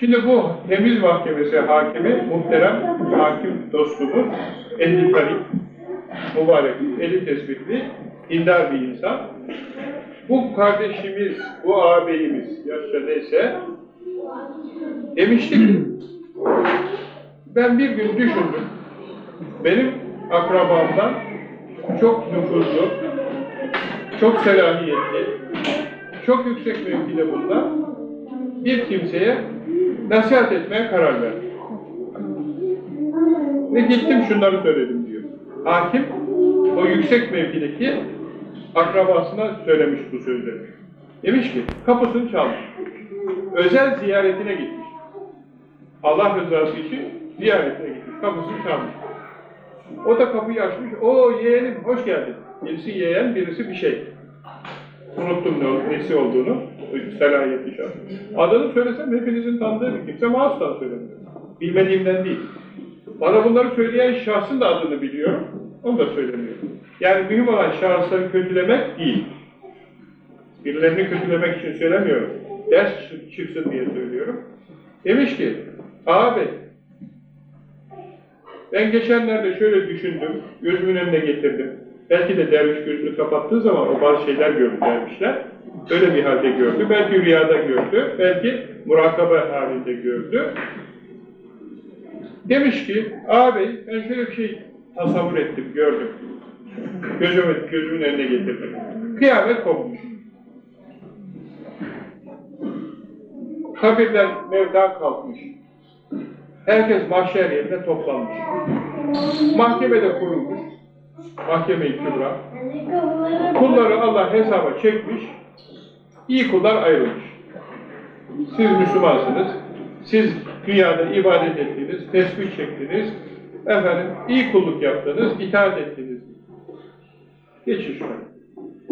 Şimdi bu temiz mahkemesi hakimi, muhterem hakim dostumuz, ehli tarih, mübarek, eli tesbihli, dindar bir insan. Bu kardeşimiz, bu ağabeyimiz, yaşça neyse, demişti ki, ben bir gün düşündüm, benim akrabamdan çok nüfuzlu, çok selahiyetli, çok yüksek mevkide bulunan bir kimseye nasihat etmeye karar verdim. Ve gittim şunları söyledim diyor. Hakim o yüksek mevkideki akrabasına söylemiş bu sözleri. Demiş ki kapısını çalmış. Özel ziyaretine gitmiş. Allah rızası için ziyaretine gitmiş. Kapısını çalmış. O da kapıyı açmış. O yeğenim hoş geldin. Birisi yeğen, birisi bir şey. Unuttum ne, nesi olduğunu. Selahiyetli şahs. Adını söylesem hepinizin tanıdığı bir kimse mouse'dan söylemiyorum. Bilmediğimden değil. Bana bunları söyleyen şahsın da adını biliyorum. Onu da söylemiyorum. Yani mühim olan şahısları kötülemek değil. Birilerini kötülemek için söylemiyorum. Ders çıksın diye söylüyorum. Demiş ki, abi ben geçenlerde şöyle düşündüm, gözümün önüne getirdim. Belki de derviş gözünü kapattığı zaman o bazı şeyler gördü dervişler. Öyle bir halde gördü. Belki rüyada gördü. Belki murakaba halinde gördü. Demiş ki, ağabey ben şöyle bir şey tasavvur ettim, gördüm. Gözümü, gözümün önüne getirdim. Kıyamet kopmuş. Kabirler mevda kalkmış. Herkes mahşer yerine toplanmış. Mahkemede kurulmuş. Mahkeme-i Kübra. Kulları Allah hesaba çekmiş. İyi kullar ayrılmış. Siz Müslümansınız. Siz dünyada ibadet ettiniz, tesbih çektiniz. Efendim, iyi kulluk yaptınız, itaat ettiniz. Geçin şuna.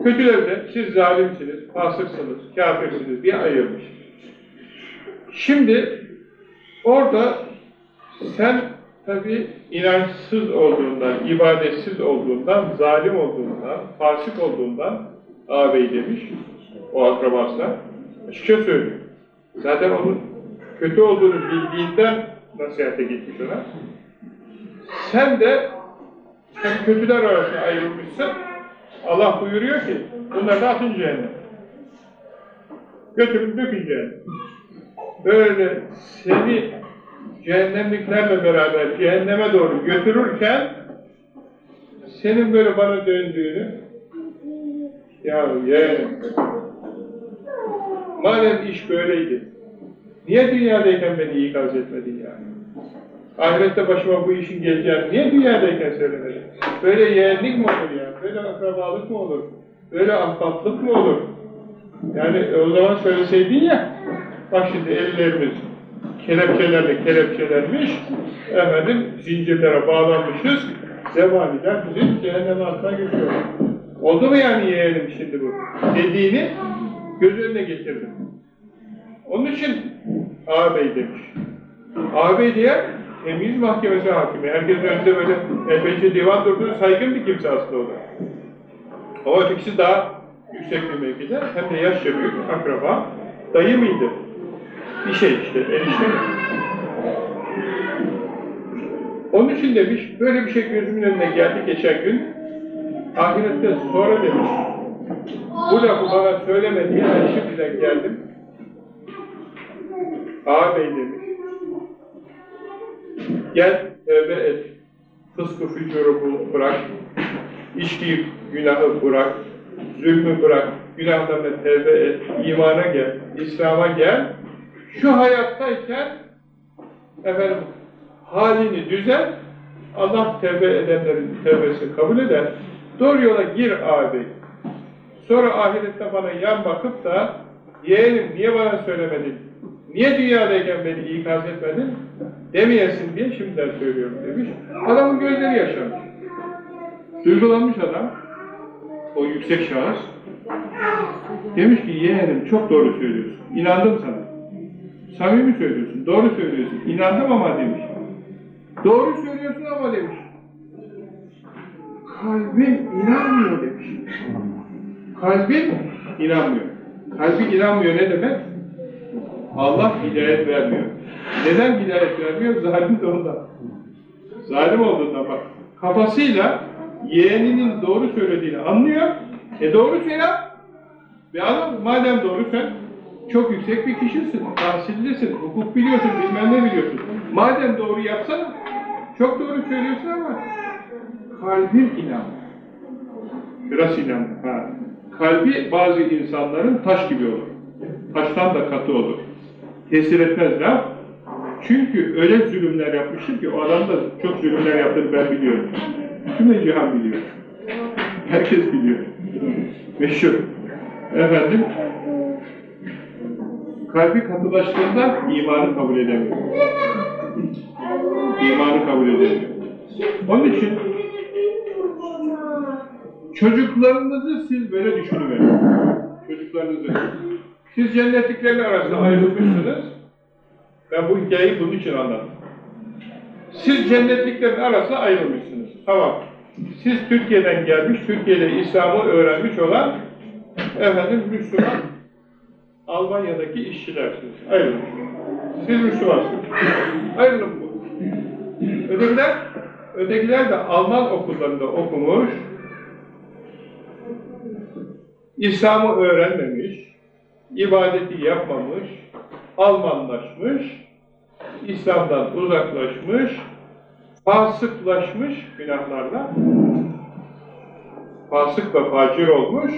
Kötüler de siz zalimsiniz, fasıksınız, kafirsiniz diye ayırmış. Şimdi orada sen tabi inançsız olduğundan, ibadetsiz olduğundan, zalim olduğundan, fasık olduğundan ağabey demiş o akrabasına. Açıkça söylüyor. Zaten onun kötü olduğunu bildiğinden nasihate gitmiş ona. Sen de sen kötüler arasında ayrılmışsın. Allah buyuruyor ki bunları da atın cehennem. Götürüp dökün cehennem. Böyle seni cehennemliklerle beraber cehenneme doğru götürürken senin böyle bana döndüğünü ya yeğenim madem iş böyleydi niye dünyadayken beni ikaz etmedin yani? Ahirette başıma bu işin geleceğini niye dünyadayken söylemedi? Böyle yeğenlik mi olur ya? Böyle akrabalık mı olur? Böyle ahbaplık mı olur? Yani o zaman söyleseydin ya, bak şimdi ellerimiz kelepçelerle kelepçelenmiş, efendim zincirlere bağlanmışız, zebaniler bizi cehenneme atına götürüyor. Oldu mu yani yeğenim şimdi bu? Dediğini göz önüne getirdim. Onun için ağabey demiş. Ağabey diye temiz mahkemesi hakimi. Herkesin önünde böyle elbette divan durduğu saygın bir kimse aslında o da. Ama ötekisi daha yüksek bir mevkide, hem de yaşça büyük, akraba, dayı mıydı? Bir şey işte, enişte mi? Onun için demiş, böyle bir şey gözümün önüne geldi geçen gün, ahirette sonra demiş, bu lafı bana söyleme diye ben şimdiden geldim. Ağabey demiş, gel tövbe et, fıskı fücuru bırak, içki günahı bırak, zulmü bırak, günahlarına tevbe et, imana gel, İslam'a gel. Şu hayattayken efendim halini düzen, Allah tevbe edenlerin tevbesini kabul eder. Doğru yola gir abi. Sonra ahirette bana yan bakıp da yeğenim niye bana söylemedin? Niye dünyadayken beni ikaz etmedin? Demeyesin diye şimdiden söylüyorum demiş. Adamın gözleri yaşarmış. Duygulanmış adam, o yüksek şahıs. Demiş ki yeğenim çok doğru söylüyorsun. İnandım sana. Samimi söylüyorsun, doğru söylüyorsun. İnandım ama demiş. Doğru söylüyorsun ama demiş. Kalbim inanmıyor demiş. Kalbim inanmıyor. Kalbi inanmıyor ne demek? Allah hidayet vermiyor. Neden hidayet vermiyor? Zalim de ondan. Zalim olduğundan bak. Kafasıyla yeğeninin doğru söylediğini anlıyor. E doğru söyle. Ve adam madem doğru sen çok yüksek bir kişisin, tahsillisin, hukuk biliyorsun, bilmem ne biliyorsun. Madem doğru yapsana, çok doğru söylüyorsun ama kalbin inanmıyor. Biraz inanmıyor. Ha. Kalbi bazı insanların taş gibi olur. Taştan da katı olur. Tesir etmez laf. Çünkü öyle zulümler yapmıştır ki o adam da çok zulümler yaptığını ben biliyorum. Bütün cihan biliyor. Herkes biliyor. Meşhur. Efendim, kalbi katılaştığında imanı kabul edemiyor. İmanı kabul edemiyor. Onun için çocuklarınızı siz böyle düşünüverin. Çocuklarınızı. Siz cennetliklerin arasında ayrılmışsınız. Ben bu hikayeyi bunun için anlattım. Siz cennetliklerin arasında ayrılmışsınız. Tamam. Siz Türkiye'den gelmiş, Türkiye'de İslam'ı öğrenmiş olan efendim Müslüman Almanya'daki işçilersiniz. Ayrılın. Siz Müslümansınız. Ayrılın bu. Ötekiler, ötekiler de Alman okullarında okumuş, İslam'ı öğrenmemiş, ibadeti yapmamış, Almanlaşmış, İslam'dan uzaklaşmış, fasıklaşmış günahlarla, fasık ve facir olmuş,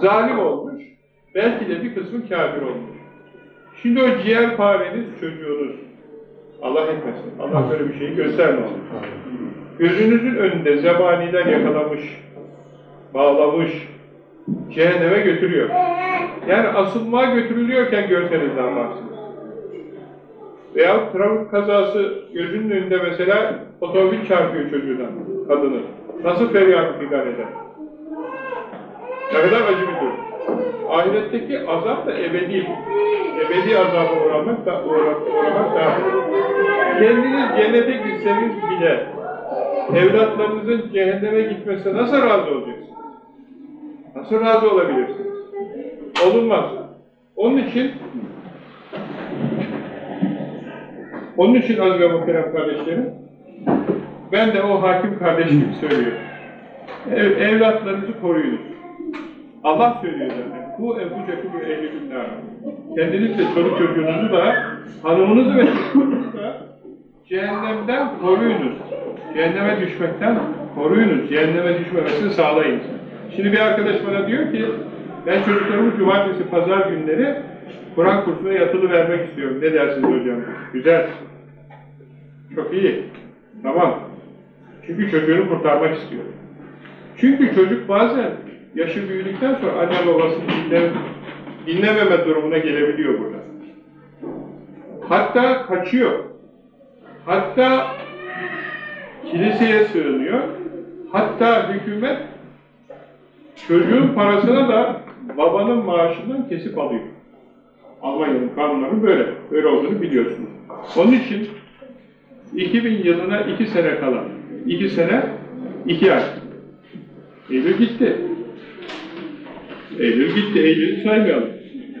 zalim olmuş, belki de bir kısmı kafir olmuş. Şimdi o ciğerpareniz çocuğunuz, Allah etmesin, Allah böyle bir şeyi göstermesin. Gözünüzün önünde zebaniler yakalamış, bağlamış, cehenneme götürüyor. Yani asılmaya götürülüyorken görseniz ne yaparsınız? Veya trafik kazası gözünün önünde mesela otomobil çarpıyor çocuğuna, kadını. Nasıl feryat figan eder? Ne kadar acı bir durum. Ahiretteki azap da ebedi. Ebedi azaba uğramak da uğramak, uğramak da. Kendiniz cennete gitseniz bile evlatlarınızın cehenneme gitmesine nasıl razı olacaksınız? Nasıl razı olabilirsiniz? Olunmaz. Onun için onun için az ve muhterem kardeşlerim ben de o hakim kardeşim söylüyorum. Ev, evlatlarınızı koruyunuz. Allah söylüyor zaten. Bu enfusekum ve ehlüküm nâra. Kendiniz de çoluk çocuğunuzu da hanımınızı ve çocuğunuzu da cehennemden koruyunuz. Cehenneme düşmekten koruyunuz. Cehenneme düşmemesini sağlayın. Şimdi bir arkadaş bana diyor ki ben çocuklarımı cumartesi, pazar günleri Kur'an kursuna yatılı vermek istiyorum. Ne dersiniz hocam? Güzel. Çok iyi. Tamam. Çünkü çocuğunu kurtarmak istiyor. Çünkü çocuk bazen yaşı büyüdükten sonra anne babasını dinle, dinlememe durumuna gelebiliyor burada. Hatta kaçıyor. Hatta kiliseye sığınıyor. Hatta hükümet çocuğun parasını da babanın maaşından kesip alıyor. Almanya'nın kanunları böyle. Böyle olduğunu biliyorsunuz. Onun için 2000 yılına 2 sene kala. 2 sene 2 ay. Eylül gitti. Eylül gitti. Eylül'ü saymayalım.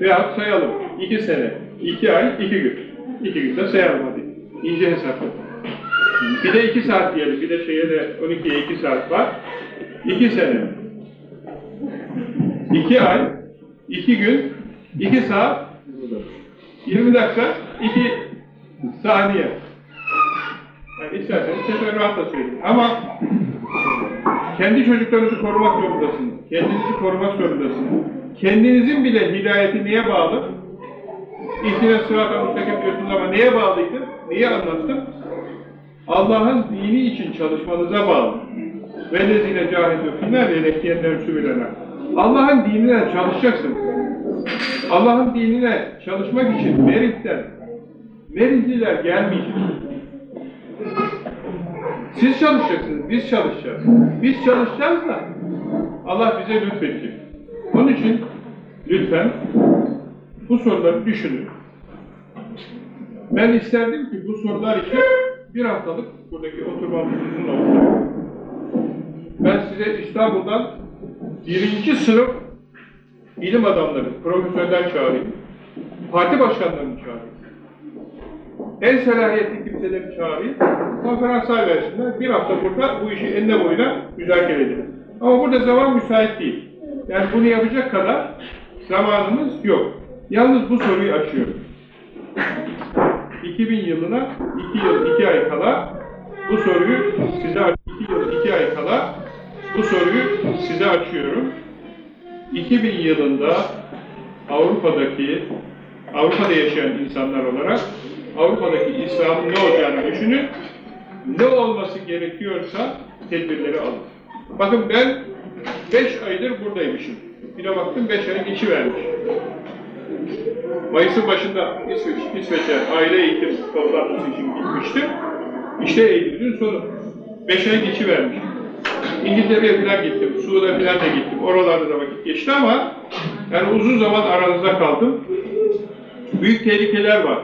Veyahut sayalım. 2 sene, 2 ay, 2 gün. 2 günde sayalım hadi. İnce hesapla. Bir de 2 saat diyelim. Bir de şeye de 12'ye 2 saat var. 2 sene. 2 ay, 2 gün, 2 saat, 20 dakika, 2 saniye. Yani isterseniz teferruatla söyleyin. Ama kendi çocuklarınızı korumak zorundasınız. Kendinizi korumak zorundasınız. Kendinizin bile hidayeti neye bağlı? İhtine sırat-ı diyorsunuz ama neye bağlıydı? Neyi anlattım? Allah'ın dini için çalışmanıza bağlı. وَلَذِينَ جَاهِدُوا فِينَا لَيَهْدِيَنَّهُمْ سُبُلَنَا Allah'ın dinine çalışacaksın. Allah'ın dinine çalışmak için Merit'ten Meritliler gelmeyecek. Siz çalışacaksınız, biz çalışacağız. Biz çalışacağız da Allah bize lütfedecek. Onun için lütfen bu soruları düşünün. Ben isterdim ki bu sorular için bir haftalık buradaki oturmamız uzun olsa. Ben size İstanbul'dan birinci sınıf ilim adamları, profesörler çağırayım. Parti başkanlarını çağırayım. En selahiyetli kimseleri çağırayım. Konferanslar versinler. Bir hafta burada bu işi enine boyuna müzakere edelim. Ama burada zaman müsait değil. Yani bunu yapacak kadar zamanımız yok. Yalnız bu soruyu açıyorum. 2000 yılına 2 yıl 2 ay kala bu soruyu size 2 yıl 2 ay kala bu soruyu size açıyorum. 2000 yılında Avrupa'daki Avrupa'da yaşayan insanlar olarak Avrupa'daki İslam'ın ne olacağını düşünün. Ne olması gerekiyorsa tedbirleri alın. Bakın ben 5 aydır buradaymışım. Bir de baktım 5 ay geçivermiş. Mayıs'ın başında İsveç, İsveç'e aile eğitim toplantısı için gitmiştim. İşte Eylül'ün sonu. 5 ay geçivermiş. İngiltere'ye falan gittim, Suud'a falan da gittim. Oralarda da vakit geçti ama yani uzun zaman aranızda kaldım. Büyük tehlikeler var.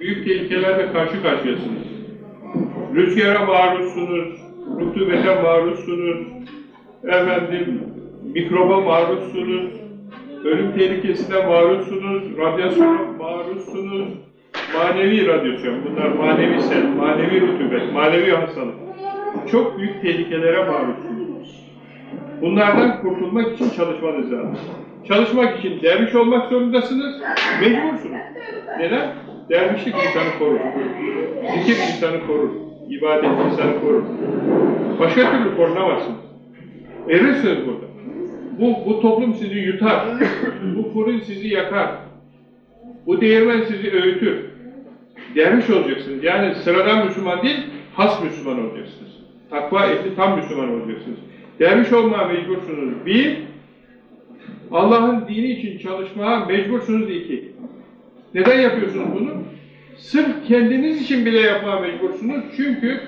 Büyük tehlikelerle karşı karşıyasınız. Rüzgara maruzsunuz, rutubete maruzsunuz, efendim, mikroba maruzsunuz, ölüm tehlikesine maruzsunuz, radyasyona maruzsunuz, manevi radyasyon, bunlar manevi sel, manevi rutubet, manevi hastalık. Çok büyük tehlikelere maruzsunuz. Bunlardan kurtulmak için çalışmanız lazım. Çalışmak için derviş olmak zorundasınız, mecbursunuz. Neden? Dervişlik insanı korur. Zikir insanı korur. ibadet insanı korur. Başka türlü korunamazsınız. Erirsiniz burada. Bu, bu toplum sizi yutar. bu fırın sizi yakar. Bu değirmen sizi öğütür. Derviş olacaksınız. Yani sıradan Müslüman değil, has Müslüman olacaksınız. Takva ehli tam Müslüman olacaksınız. Derviş olmaya mecbursunuz. Bir, Allah'ın dini için çalışmaya mecbursunuz. iki. Neden yapıyorsunuz bunu? Sırf kendiniz için bile yapmaya mecbursunuz. Çünkü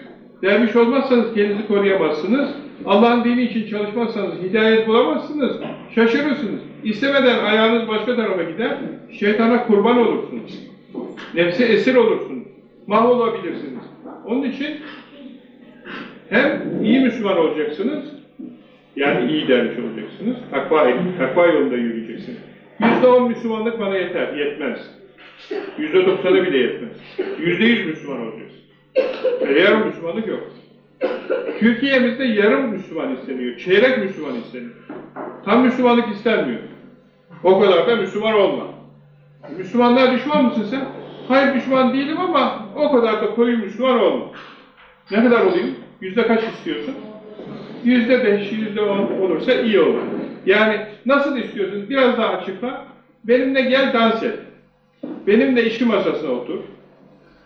derviş olmazsanız kendinizi koruyamazsınız. Allah'ın dini için çalışmazsanız hidayet bulamazsınız. Şaşırırsınız. İstemeden ayağınız başka tarafa gider. Şeytana kurban olursunuz. Nefse esir olursunuz. Mahvolabilirsiniz. Onun için hem iyi Müslüman olacaksınız, yani iyi derviş olacaksınız, takva, takva yolunda yürüyeceksiniz. Yüzde on Müslümanlık bana yeter, yetmez. Yüzde doksanı bile yetmez. Yüzde yüz Müslüman olacaksın. Öyle yarım Müslümanlık yok. Türkiye'mizde yarım Müslüman isteniyor, çeyrek Müslüman isteniyor. Tam Müslümanlık istenmiyor. O kadar da Müslüman olma. Müslümanlığa düşman mısın sen? Hayır düşman değilim ama o kadar da koyu Müslüman olma. Ne kadar olayım? Yüzde kaç istiyorsun? Yüzde beş, yüzde on olursa iyi olur. Yani nasıl istiyorsun? Biraz daha açıkla. Benimle gel dans et. Benimle işi masasına otur.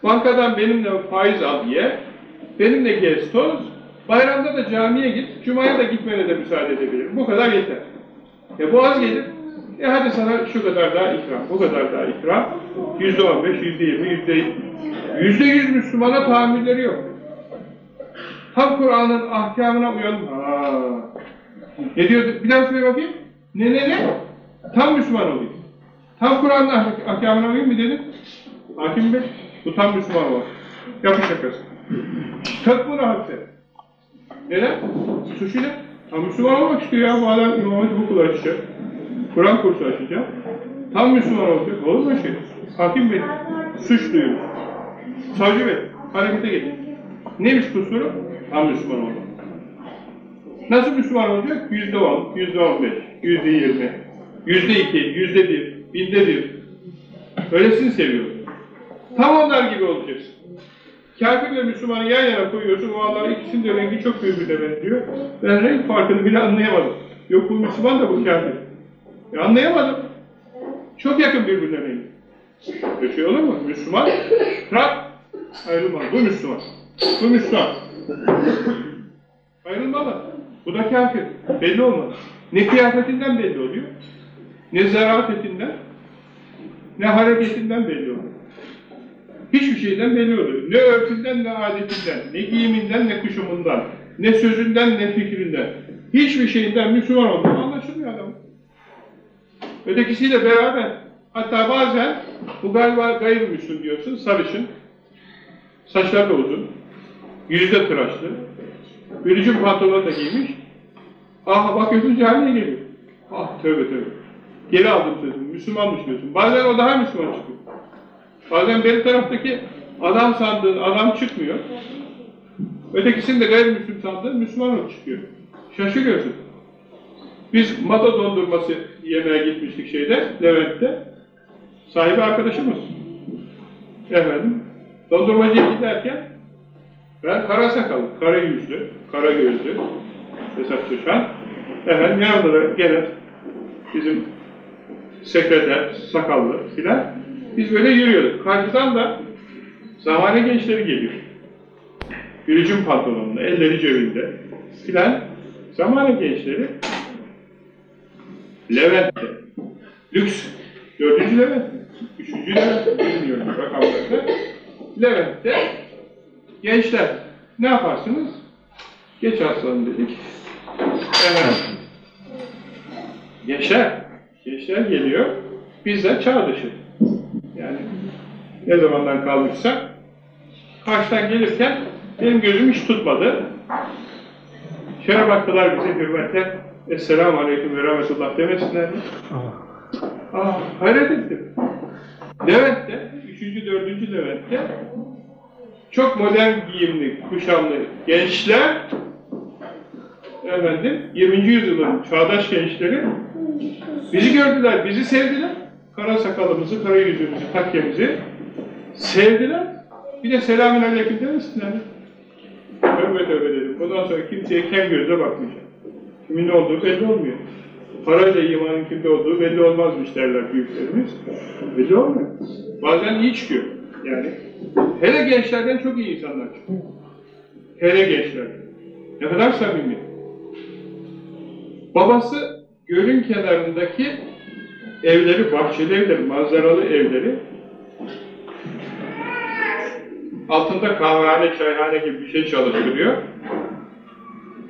Bankadan benimle faiz al ye, benimle gez toz, bayramda da camiye git, cumaya da gitmene de müsaade edebilirim. Bu kadar yeter. E bu az gelir. E hadi sana şu kadar daha ikram, bu kadar daha ikram. Yüzde on beş, yüzde yirmi, yüzde yüzde yüz Müslümana tahammülleri yok. Tam Kur'an'ın ahkamına uyalım. Ne diyor? Bir daha söyle bakayım. Ne ne ne? Tam Müslüman olayım. Tam Kur'an'ın ah- ahkamına uyayım mı dedin? Hakim Bey, bu tam Müslüman olur. Yapın şakası. Tek bunu hapse. Neden? Suçu ne? Tam Müslüman olmak istiyor ya. Bu adam İmam Hatip okulu açacak. Kur'an kursu açacak. Tam Müslüman olacak. Olur mu şey? Hakim Bey, suç duyuyor. Savcı Bey, harekete geçin. Neymiş kusuru? Tam Müslüman olmak. Nasıl Müslüman olacak? Yüzde on, yüzde on beş, yüzde yirmi, yüzde iki, yüzde bir, binde bir. Öylesini seviyorum. Tam onlar gibi olacaksın. Kafirle Müslümanı yan yana koyuyorsun, vallahi ikisinin de rengi çok birbirine benziyor. Ben renk farkını bile anlayamadım. Yok bu Müslüman da bu kafir. E anlayamadım. Çok yakın birbirine rengi. Öyle şey olur mu? Müslüman, Rab, ayrılmaz. Bu Müslüman. Bu Müslüman. Ayrılmalı. Bu da kafir. Belli olmaz. Ne kıyafetinden belli oluyor, ne zarafetinden, ne hareketinden belli oluyor. Hiçbir şeyden belli oluyor. Ne örfünden, ne adetinden, ne giyiminden, ne kuşumundan, ne sözünden, ne fikrinden. Hiçbir şeyinden Müslüman olduğu anlaşılmıyor adam. Ötekisiyle beraber, hatta bazen bu galiba gayrimüslim diyorsun, sarışın, saçlar da uzun, yüzü de tıraşlı, Bölücü pantolon da giymiş. Ah bakıyorsun camiye geliyor. Ah tövbe tövbe. Geri aldım sözümü. Müslümanmış diyorsun. Bazen o daha Müslüman çıkıyor. Bazen benim taraftaki adam sandığın adam çıkmıyor. Ötekisinin de gayrimüslim sandığın Müslüman çıkıyor. Şaşırıyorsun. Biz mata dondurması yemeye gitmiştik şeyde, Levent'te. Sahibi arkadaşımız. Efendim, dondurmacıya giderken ben kara sakallı, kara yüzlü, kara gözlü, Esat Çoşan. Efendim yanında da gene bizim sekreter, sakallı filan. Biz böyle yürüyorduk. Karşıdan da zamane gençleri geliyor. Gülücüm pantolonlu, elleri cebinde filan. Zamane gençleri Levent'te. Lüks. Dördüncü Levent mi? Üçüncü Levent mi? Bilmiyorum rakamlarda. Levent'te Gençler, ne yaparsınız? Geç aslanım dedik. Evet. Gençler, gençler geliyor. Bizler çağ dışı. Yani ne zamandan kalmışsa karşıdan gelirken benim gözüm hiç tutmadı. Şöyle baktılar bize hürmetle. Esselamu Aleyküm ve Rahmetullah demesinler mi? Ah, hayret ettim. Levent'te, 3. 4. Levent'te çok modern giyimli, kuşamlı gençler, efendim, 20. yüzyılın çağdaş gençleri bizi gördüler, bizi sevdiler. Kara sakalımızı, kara yüzümüzü, takkemizi sevdiler. Bir de selamün aleyküm demesinler. Tövbe tövbe dedim. Bundan sonra kimseye kem gözle bakmayacağım. Kimin olduğu belli olmuyor. Parayla imanın kimde olduğu belli olmazmış derler büyüklerimiz. Belli olmuyor. Bazen iyi çıkıyor. Yani hele gençlerden çok iyi insanlar çıkıyor. Hele gençlerden. Ne kadar samimi. Babası gölün kenarındaki evleri, bahçeli evleri, manzaralı evleri altında kahvehane, çayhane gibi bir şey çalıştırıyor.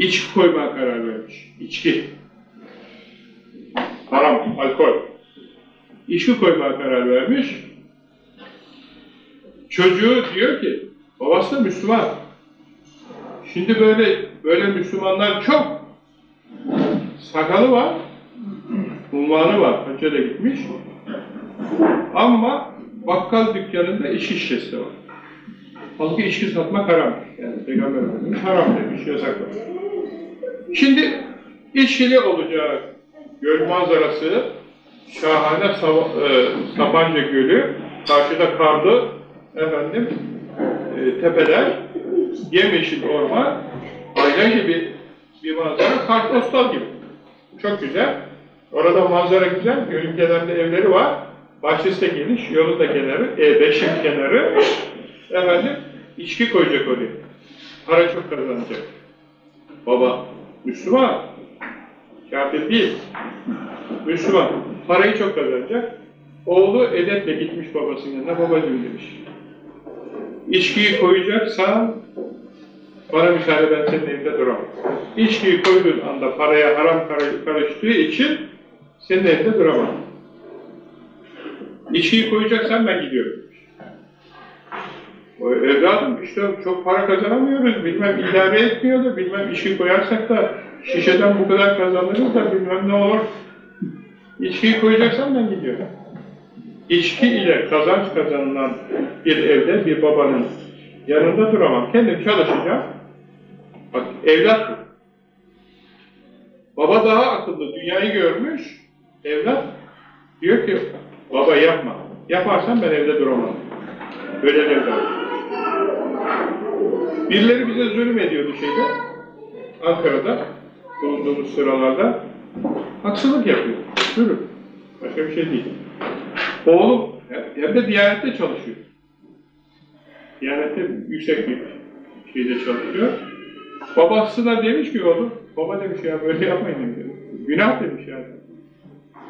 İçki koymaya karar vermiş. İçki. Haram, alkol. İçki koymaya karar vermiş. Çocuğu diyor ki, babası da Müslüman. Şimdi böyle böyle Müslümanlar çok. Sakalı var, unvanı var, hacca da gitmiş. Ama bakkal dükkanında içki şişesi var. Halbuki içki satmak haram. Yani Peygamber Efendimiz haram demiş, yasaklamış. Şimdi içkili olacak göl manzarası, şahane Sava- e, Sapanca Gölü, karşıda karlı efendim e, tepeler, yemyeşil orman, aynen gibi bir manzara, kartpostal gibi. Çok güzel. Orada manzara güzel, gölün kenarında evleri var. Bahçesi de geniş, yolu da kenarı, E5'in kenarı. Efendim, içki koyacak oraya. Para çok kazanacak. Baba, Müslüman. Kafir değil. Müslüman. Parayı çok kazanacak. Oğlu edeple gitmiş babasının yanına, babacığım demiş. İçkiyi koyacaksan bana müsaade ben senin evinde duramam. İçkiyi koyduğun anda paraya haram kar- karıştığı için senin evinde duramam. İçkiyi koyacaksan ben gidiyorum. Evladım işte çok para kazanamıyoruz, bilmem idare etmiyor da, bilmem içki koyarsak da şişeden bu kadar kazanırız da bilmem ne olur. İçkiyi koyacaksan ben gidiyorum. İçki ile kazanç kazanılan bir evde bir babanın yanında duramam. Kendim çalışacağım. Bak evlat. Baba daha akıllı, dünyayı görmüş. Evlat diyor ki, baba yapma. Yaparsan ben evde duramam. Böyle evlat. Birileri bize zulüm ediyordu şeyde, Ankara'da, bulunduğumuz sıralarda. Haksızlık yapıyor, zulüm. Başka bir şey değil. Oğlum hem de Diyanet'te çalışıyor. Diyanet'te yüksek bir şeyde çalışıyor. Babasına demiş ki oğlum, baba demiş ya böyle yapmayın demiş. Günah demiş yani.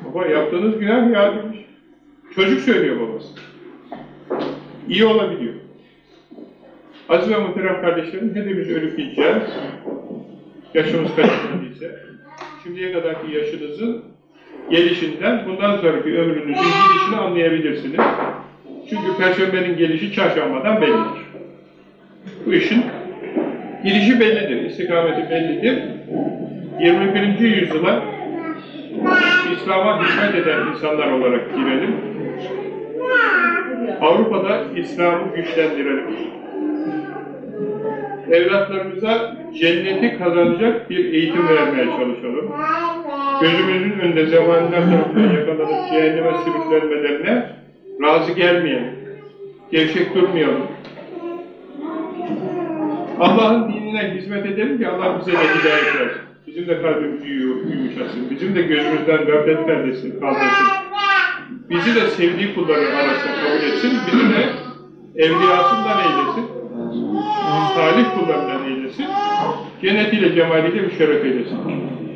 Baba yaptığınız günah ya demiş. Çocuk söylüyor babası. İyi olabiliyor. Aziz ve muhterem kardeşlerim, hepimiz ölüp gideceğiz. Yaşımız kaç ise, şimdiye kadarki yaşınızın gelişinden bundan sonraki ömrünüzün gidişini anlayabilirsiniz. Çünkü Perşembenin gelişi çarşambadan bellidir. Bu işin gidişi bellidir, istikameti bellidir. 21. yüzyıla İslam'a hizmet eden insanlar olarak girelim. Avrupa'da İslam'ı güçlendirelim. Evlatlarımıza cenneti kazanacak bir eğitim vermeye çalışalım. Gözümüzün önünde zemanlar tarafından yakalanıp cehenneme sürüklenmelerine razı gelmeyelim. Gevşek durmayalım. Allah'ın dinine hizmet edelim ki Allah bize de hidayet versin. Bizim de kalbimizi yu- yumuşasın. Bizim de gözümüzden gaflet perdesini kaldırsın. Bizi de sevdiği kulları arasında kabul etsin. Bizi de evliyasından eylesin. Salih kullarından eylesin. Cennetiyle cemaliyle müşerref eylesin.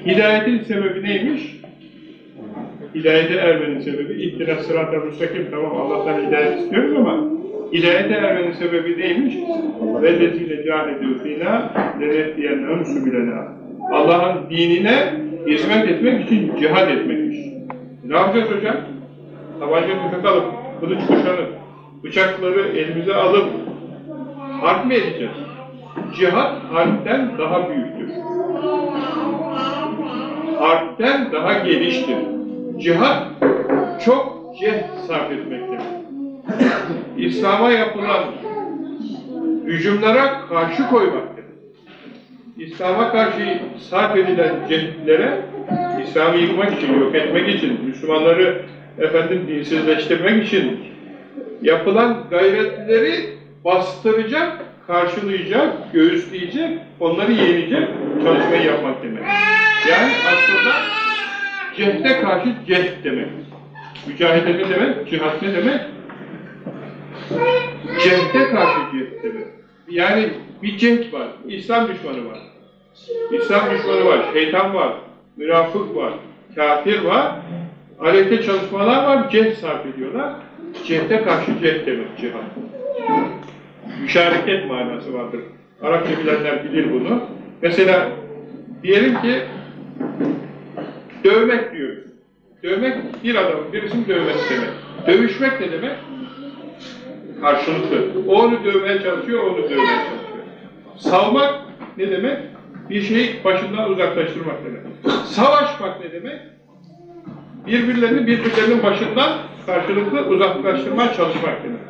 Hidayetin sebebi neymiş? Hidayete ermenin sebebi ihtira sırat-ı müstakim. Tamam Allah'tan hidayet istiyoruz ama hidayete ermenin sebebi neymiş? Vellezine cahedû fînâ lenehdiyennehum sübülenâ. Allah'ın dinine hizmet etmek için cihad etmekmiş. Ne yapacağız hocam? Tabanca tüfek alıp, kılıç kuşanıp, bıçakları elimize alıp harp mı edeceğiz? Cihat harpten daha büyüktür. Harpten daha geniştir. Cihat çok cehd sarf etmektir. İslam'a yapılan hücumlara karşı koymaktır. İslam'a karşı sarf edilen cehdlere, İslam'ı yıkmak için, yok etmek için, Müslümanları efendim dinsizleştirmek için yapılan gayretleri bastıracak, karşılayacak, göğüsleyecek, onları yenecek çalışmayı yapmak demek. Yani aslında cehde karşı cehd demek. Mücahede ne demek? Cihat ne demek? Cehde karşı cehd demek. Yani bir cehd var, İslam düşmanı var. İslam düşmanı var, şeytan var, münafık var, kafir var, aleyhte çalışmalar var, cehd sarf ediyorlar. Cehde karşı cehd demek cihat. Müşareket manası vardır. Arapça bilenler bilir bunu. Mesela diyelim ki dövmek diyoruz. Dövmek bir adamın birisini dövmesi demek. Dövüşmek ne demek? Karşılıklı. O onu dövmeye çalışıyor, onu dövmeye çalışıyor. Savmak ne demek? Bir şeyi başından uzaklaştırmak demek. Savaşmak ne demek? Birbirlerini birbirlerinin başından karşılıklı uzaklaştırmaya çalışmak demek.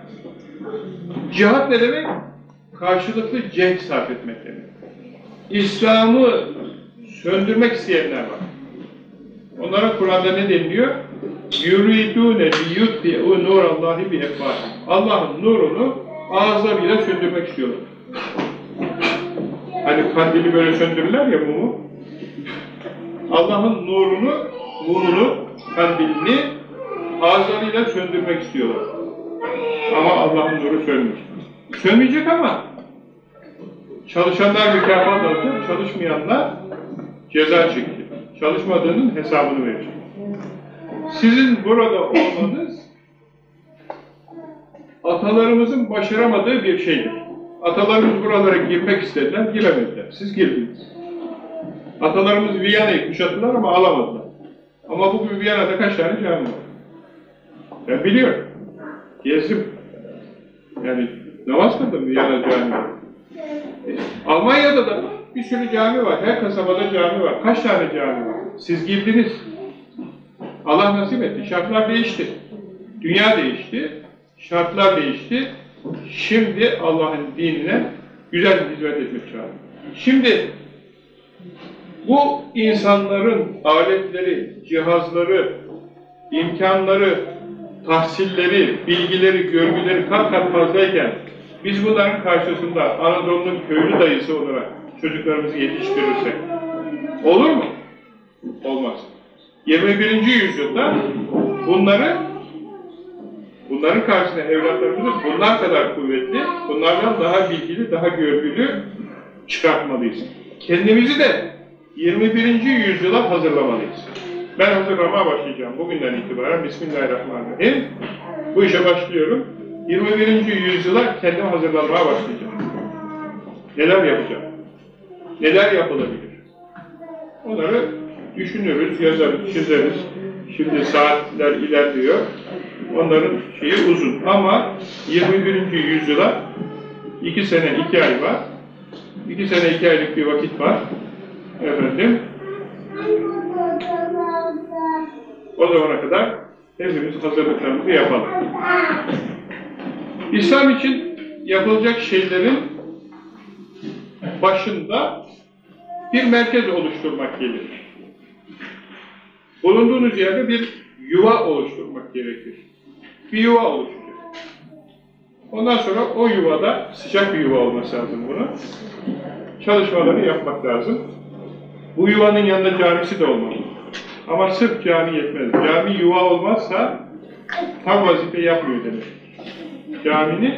Cihat ne demek? Karşılıklı cenk sarf etmek demek. İslam'ı söndürmek isteyenler var. Onlara Kur'an'da ne deniliyor? يُرِيدُونَ لِيُطْفِئُوا نُورَ اللّٰهِ بِاَفْوَاهِمْ Allah'ın nurunu ağızlarıyla söndürmek istiyorlar. Hani kandili böyle söndürürler ya mumu. Allah'ın nurunu, mumunu, kandilini ağızlarıyla söndürmek istiyorlar. Ama Allah'ın nuru sönmüş. Sönmeyecek ama çalışanlar mükafat alacak, çalışmayanlar ceza çekecek. Çalışmadığının hesabını verecek. Sizin burada olmanız atalarımızın başaramadığı bir şeydir. Atalarımız buralara girmek istediler, giremediler. Siz girdiniz. Atalarımız Viyana'yı kuşattılar ama alamadılar. Ama bugün Viyana'da kaç tane cami var? Ben biliyorum. Gezdim. Yani namaz kıldım Viyana cami. Almanya'da da bir sürü cami var. Her kasabada cami var. Kaç tane cami var? Siz girdiniz. Allah nasip etti. Şartlar değişti. Dünya değişti. Şartlar değişti. Şimdi Allah'ın dinine güzel hizmet etmek çağrı. Şimdi bu insanların aletleri, cihazları, imkanları, tahsilleri, bilgileri, görgüleri kat kat fazlayken biz bunların karşısında Anadolu'nun köylü dayısı olarak çocuklarımızı yetiştirirsek olur mu? Olmaz. 21. yüzyılda bunları bunların karşısında evlatlarımızı bunlar kadar kuvvetli, bunlardan daha bilgili, daha görgülü çıkartmalıyız. Kendimizi de 21. yüzyıla hazırlamalıyız. Ben hazırlamaya başlayacağım. Bugünden itibaren Bismillahirrahmanirrahim. Bu işe başlıyorum. 21. yüzyıla kendimi hazırlamaya başlayacağım. Neler yapacağım? Neler yapılabilir? Onları düşünürüz, yazarız, çizeriz. Şimdi saatler ilerliyor. Onların şeyi uzun. Ama 21. yüzyıla 2 sene 2 ay var. 2 sene 2 aylık bir vakit var. Efendim. O zamana kadar hepimiz hazırlıklarımızı yapalım. İslam için yapılacak şeylerin başında bir merkez oluşturmak gelir. Bulunduğunuz yerde bir yuva oluşturmak gerekir. Bir yuva oluşacak. Ondan sonra o yuvada sıcak bir yuva olması lazım bunu. Çalışmaları yapmak lazım. Bu yuvanın yanında camisi de olmalı. Ama sırf cami yetmez. Cami yuva olmazsa tam vazife yapmıyor demek. Caminin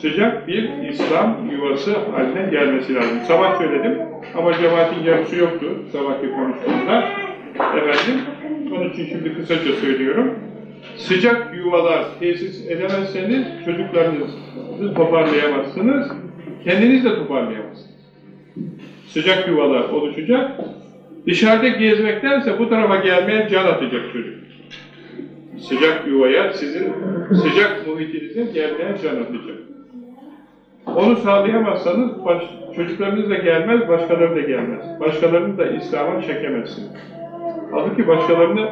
sıcak bir İslam yuvası haline gelmesi lazım. Sabah söyledim ama cemaatin yarısı yoktu sabahki konuşmamda. Efendim, onun için şimdi kısaca söylüyorum. Sıcak yuvalar tesis edemezseniz çocuklarınızı toparlayamazsınız, kendiniz de toparlayamazsınız. Sıcak yuvalar oluşacak, Dışarıda gezmektense bu tarafa gelmeye can atacak çocuk. Sıcak yuvaya, sizin sıcak muhitinize gelmeye can atacak. Onu sağlayamazsanız baş, çocuklarınız da gelmez, başkaları da gelmez. Başkalarını da İslam'a çekemezsiniz. Halbuki başkalarını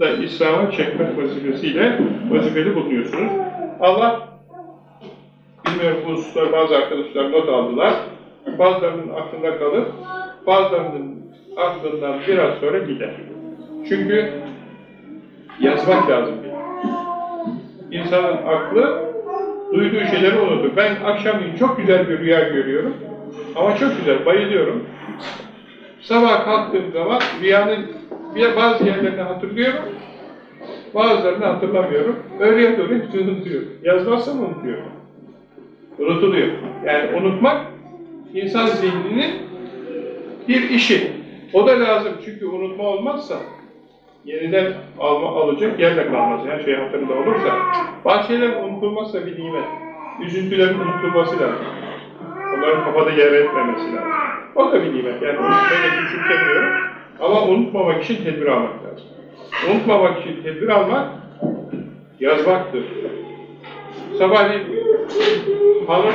da İslam'a çekmek vazifesiyle vazifeli bulunuyorsunuz. Allah, bilmiyorum bu hususlar bazı arkadaşlar not aldılar. Bazılarının aklında kalır, bazılarının aklından biraz sonra gider. Çünkü yazmak lazım. İnsanın aklı duyduğu şeyleri unutur. Ben akşamleyin çok güzel bir rüya görüyorum. Ama çok güzel, bayılıyorum. Sabah kalktığım zaman rüyanın bazı yerlerini hatırlıyorum, bazılarını hatırlamıyorum. Öğleye doğru hepsini unutuyorum. Yazmazsam unutuyorum. Unutuluyor. Yani unutmak insan zihninin bir işi. O da lazım çünkü unutma olmazsa yeniden alma, alacak yerle kalmaz. Her şey hatırında olursa. Bazı şeyler unutulmazsa bir nimet. Üzüntülerin unutulması lazım. Onların kafada yer etmemesi lazım. O da bir nimet. Yani unutmayı da küçültemiyorum. Ama unutmamak için tedbir almak lazım. Unutmamak için tedbir almak yazmaktır. Sabahleyin hanım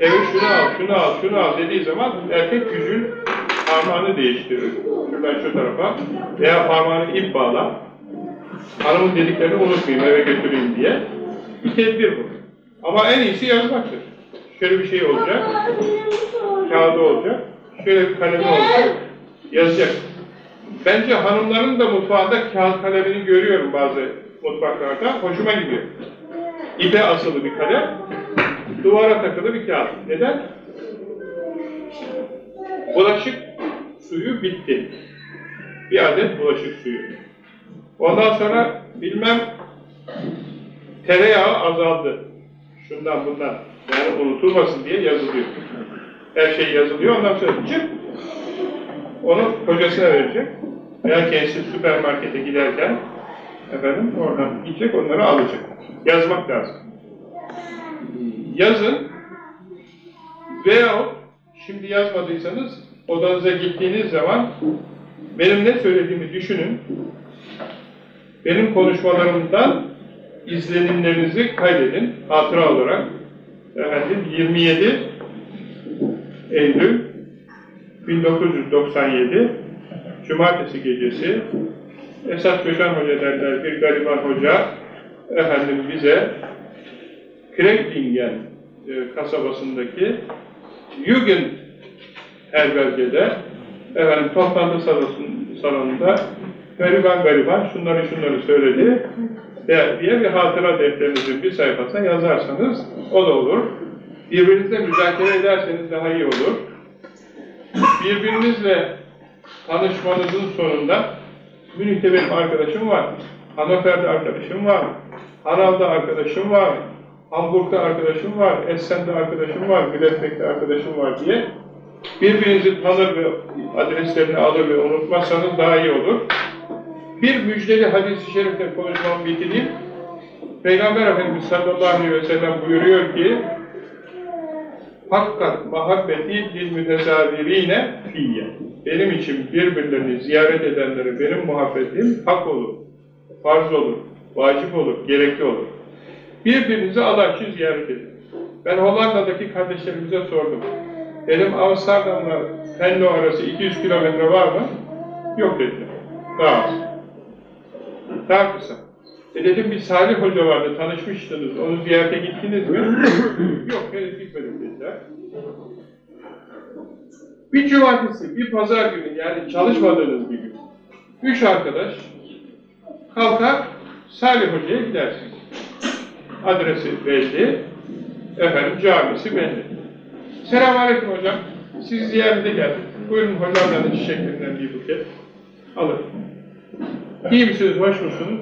eve şunu al, şunu al, şunu al dediği zaman erkek yüzün parmağını değiştirir. Şuradan şu tarafa. Veya parmağını ip bağla. Hanımın dediklerini unutmayayım, eve götüreyim diye. Bir tedbir bu. Ama en iyisi yazmaktır. Şöyle bir şey olacak. Kağıdı olacak. Şöyle bir kalemi olacak. Yazacak. Bence hanımların da mutfağında kağıt kalemini görüyorum bazı mutfaklarda. Hoşuma gidiyor. İpe asılı bir kalem. Duvara takılı bir kağıt. Neden? Bulaşık suyu bitti. Bir adet bulaşık suyu. Ondan sonra bilmem tereyağı azaldı. Şundan bundan. Yani unutulmasın diye yazılıyor. Her şey yazılıyor. Ondan sonra çık onu kocasına verecek. Veya kendisi süpermarkete giderken efendim oradan gidecek onları alacak. Yazmak lazım. Yazın veyahut şimdi yazmadıysanız odanıza gittiğiniz zaman benim ne söylediğimi düşünün. Benim konuşmalarımdan izlenimlerinizi kaydedin. Hatıra olarak. Efendim 27 Eylül 1997 Cumartesi gecesi Esat Köşen Hoca derler bir gariban hoca efendim bize Kreklingen e, kasabasındaki Jugend herbergede efendim toplantı salonun- salonunda gariban gariban şunları şunları söyledi diye bir hatıra defterinizin bir sayfasına yazarsanız o da olur. Birbirinizle müzakere ederseniz daha iyi olur. Birbirinizle tanışmanızın sonunda Münih'te benim arkadaşım var, Hannover'de arkadaşım var, Hanav'da arkadaşım var, Hamburg'da arkadaşım var, Essen'de arkadaşım var, Gladbeck'te arkadaşım var diye birbirinizi tanır ve adreslerini alır ve unutmazsanız daha iyi olur. Bir müjdeli hadis-i şerifle konuşmamı bitireyim. Peygamber Efendimiz sallallahu aleyhi ve sellem buyuruyor ki Hakkat muhabbeti lil mütezavirine fiyye. Benim için birbirlerini ziyaret edenlere benim muhabbetim hak olur, farz olur, vacip olur, gerekli olur. Birbirinizi Allah için ziyaret edin. Ben Hollanda'daki kardeşlerimize sordum. Dedim Amsterdam'la Venlo arası 200 kilometre var mı? Yok dediler. Daha az. Daha kısa. E dedim bir Salih Hoca vardı, tanışmıştınız, onu ziyarete gittiniz mi? Yok, henüz gitmedim dediler. Bir cumartesi, bir pazar günü, yani çalışmadığınız bir gün, üç arkadaş kalkar, Salih Hoca'ya gidersiniz. Adresi belli, efendim camisi belli. Selamünaleyküm hocam, siz ziyarete geldik. Buyurun hocamların çiçeklerinden bir buket. Alın. İyi misiniz, hoş musunuz?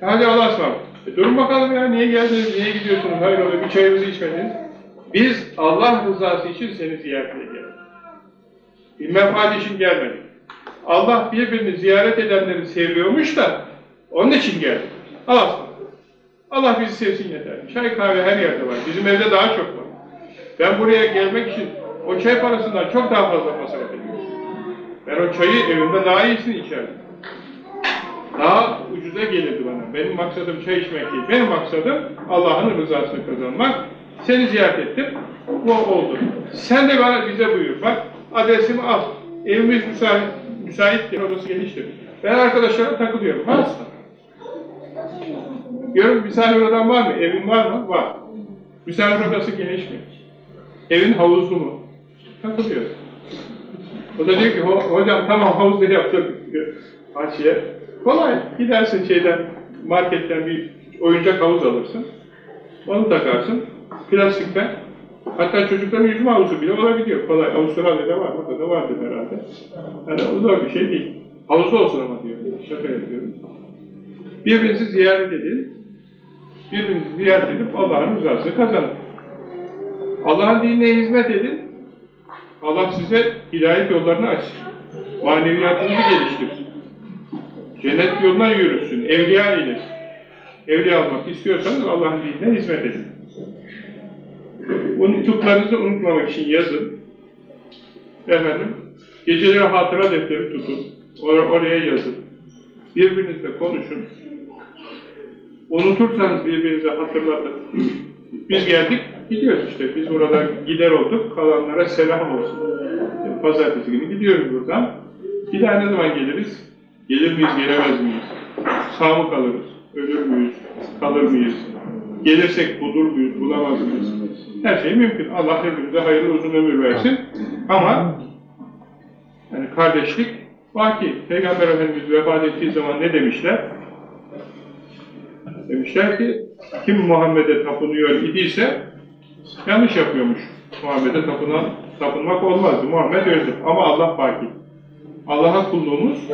Hadi Allah'a ısmarladık. E durun bakalım ya, niye geldiniz, niye gidiyorsunuz, hayrola bir çayımızı içmediniz. Biz Allah rızası için seni ziyarete geldik. Bir menfaat için gelmedik. Allah birbirini ziyaret edenleri seviyormuş da onun için geldik. Allah'a. Allah bizi sevsin yeter. Çay kahve her yerde var. Bizim evde daha çok var. Ben buraya gelmek için o çay parasından çok daha fazla masraf ediyorum. Ben o çayı evimde daha iyisini içerdim. Daha ucuza gelirdi bana. Benim maksadım çay içmek değil. Benim maksadım Allah'ın rızasını kazanmak. Seni ziyaret ettim. Bu oldu. Sen de bana bize buyur. Bak adresimi al. Evimiz müsait, müsaittir. Odası geniştir. Ben arkadaşlarım takılıyorum. Hasta. Diyorum misafir odan var mı? Evin var mı? Var. Misafir odası geniş mi? Evin havuzlu mu? Takılıyor. O da diyor ki, "Ho- hocam tamam havuzda yaptık diyor. Bahçeye. Kolay. Gidersin şeyden, marketten bir oyuncak havuz alırsın. Onu takarsın. Plastikten. Hatta çocukların yüzme havuzu bile olabiliyor. Kolay. Avustralya'da var. Burada da vardır herhalde. Yani o zor bir şey değil. Havuzlu olsun ama diyor. Şaka yapıyorum. Birbirinizi ziyaret edin. Birbirinizi ziyaret edip Allah'ın rızasını kazanın. Allah'ın dinine hizmet edin. Allah size hidayet yollarını açsın. Maneviyatınızı geliştirsin. Cennet yoluna yürüsün. Evliya ile. Evliya olmak istiyorsanız Allah'ın dinine hizmet edin. Unuttuklarınızı unutmamak için yazın. Efendim, geceleri hatıra defteri tutun. Or- oraya yazın. Birbirinizle konuşun. Unutursanız birbirinize hatırlatın. Biz geldik, gidiyoruz işte. Biz burada gider olduk, kalanlara selam olsun. Pazartesi günü gidiyoruz buradan. Bir daha ne zaman geliriz? Gelir miyiz, gelemez miyiz? Sağ mı kalırız? Ölür müyüz? Kalır mıyız? Gelirsek bulur muyuz, bulamaz mıyız? Her şey mümkün. Allah hepimize hayırlı uzun ömür versin. Ama yani kardeşlik vaki. Peygamber Efendimiz vefat ettiği zaman ne demişler? Demişler ki kim Muhammed'e tapınıyor idiyse yanlış yapıyormuş. Muhammed'e tapınan, tapınmak olmazdı. Muhammed öldü. Ama Allah baki. Allah'a kulluğumuz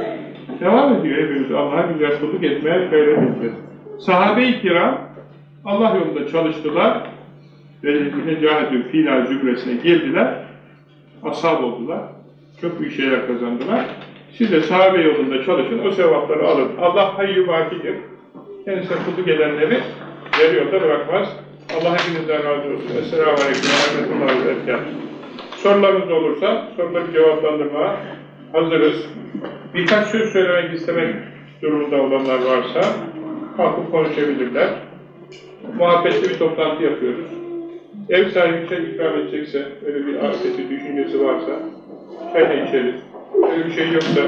devam ediyor hepimiz. Allah'a güzel kulluk etmeye gayret edeceğiz. Sahabe-i kiram Allah yolunda çalıştılar. Velletine cahedü fînâ zümresine girdiler. Ashab oldular. Çok büyük şeyler kazandılar. Siz de sahabe yolunda çalışın, o sevapları alın. Allah hayır vakidir. Kendisine kulluk edenleri yarı yolda bırakmaz. Allah hepinizden razı olsun. Esselamu Aleyküm ve Rahmetullahi ve. Sorularınız olursa soruları cevaplandırmaya hazırız. Birkaç söz söylemek istemek durumunda olanlar varsa kalkıp konuşabilirler. Muhabbetli bir toplantı yapıyoruz. Ev sahibi çay ikram edecekse, öyle bir afeti, düşüncesi varsa çay da içeriz. Öyle bir şey yoksa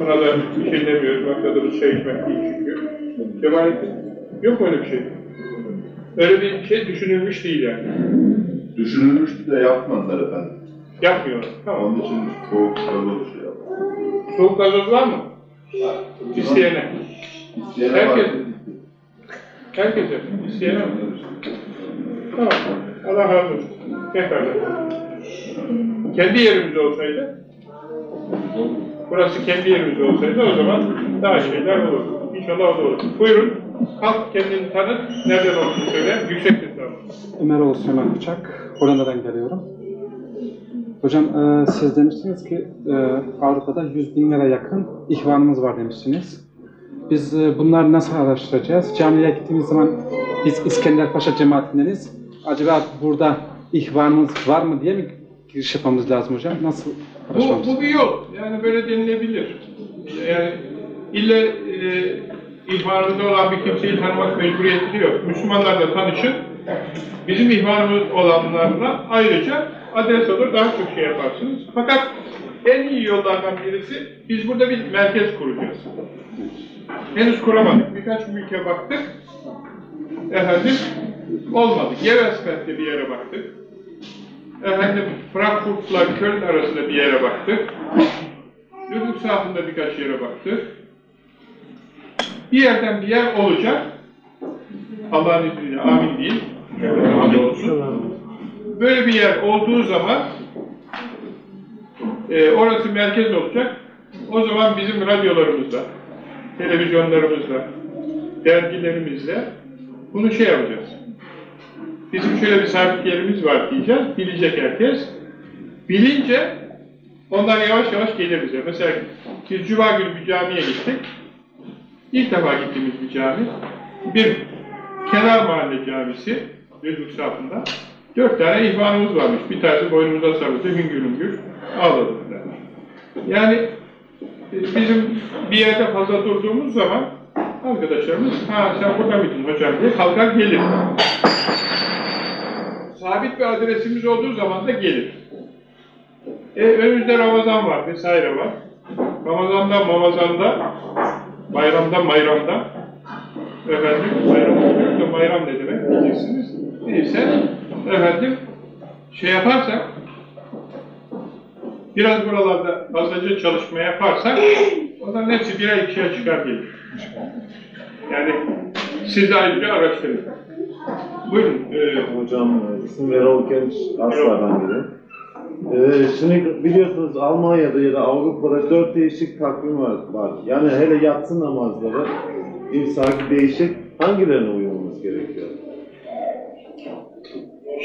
buna da bir şey demiyoruz. Maksadımız çay içmek değil çünkü. Cemalettin, yok mu öyle bir şey? Öyle bir şey düşünülmüş değil yani. Düşünülmüştü de yapmadılar efendim. Yapmıyorlar. Tamam. Onun için soğuk gazoz şey yaptı. Soğuk gazoz var mı? İsteyene. İsteyene Herkes- var. Herkese. İsteyene mi? Tamam. Allah razı olsun. Tekrar. Kendi yerimiz olsaydı, burası kendi yerimiz olsaydı o zaman daha şeyler olur. İnşallah o olur. Buyurun. Kalk kendini tanıt. Nereden olduğunu söyle. Yüksek sesle. Ömer Oğuz Süleyman Uçak, Hollanda'dan geliyorum. Hocam e, siz demiştiniz ki e, Avrupa'da 100 bin lira yakın ihvanımız var demiştiniz. Biz e, bunları nasıl araştıracağız? Camiye gittiğimiz zaman biz İskenderpaşa cemaatindeniz. Acaba burada ihvanımız var mı diye mi giriş yapmamız lazım hocam? Nasıl Bu, araştırmamız? bu bir yol. Yani böyle denilebilir. Yani ille e, ihvanımızda olan bir kimseyi tanımak mecburiyeti yok. Müslümanlarla tanışın. Bizim ihvanımız olanlarla ayrıca adres olur, daha çok şey yaparsınız. Fakat en iyi yollardan birisi, biz burada bir merkez kuracağız. Henüz kuramadık. Birkaç ülke baktık. Efendim, olmadı. Gevesberg'de bir yere baktık. Efendim, Frankfurt'la Köln arasında bir yere baktık. Ludwigshafen'da birkaç yere baktık. Bir yerden bir yer olacak. Allah'ın izniyle amin değil. Amin olsun. Böyle bir yer olduğu zaman e, orası merkez olacak. O zaman bizim radyolarımızda, televizyonlarımızda, dergilerimizde bunu şey yapacağız. Bizim şöyle bir sabit yerimiz var diyeceğiz. Bilecek herkes. Bilince onlar yavaş yavaş gelir bize. Mesela biz Cuma günü bir camiye gittik. İlk defa gittiğimiz bir cami. Bir kenar mahalle camisi. Ludwigshafen'da. Dört tane ihvanımız varmış. Bir tanesi boynumuza sarıldı, hüngür hüngür ağladı. Yani e, bizim bir yerde fazla durduğumuz zaman arkadaşlarımız, ha sen burada mıydın hocam diye kalkar gelir. Sabit bir adresimiz olduğu zaman da gelir. E, önümüzde Ramazan var vesaire var. Ramazan'da, Mamazan'da, bayramda, mayramda. Efendim, bayram bilmiyorum da bayram ne demek diyeceksiniz. Neyse, efendim, şey yaparsak, biraz buralarda fazlaca çalışma yaparsak, onların hepsi birer ikişer çıkar gelir. Yani siz de ayrıca araştırın. Buyurun. E, Hocam isim Erol Genç Aslar'dan biri. Ee, şimdi biliyorsunuz Almanya'da ya da Avrupa'da dört değişik takvim var. var. Yani hele yatsı namazları, imsak değişik. Hangilerine uymamız gerekiyor?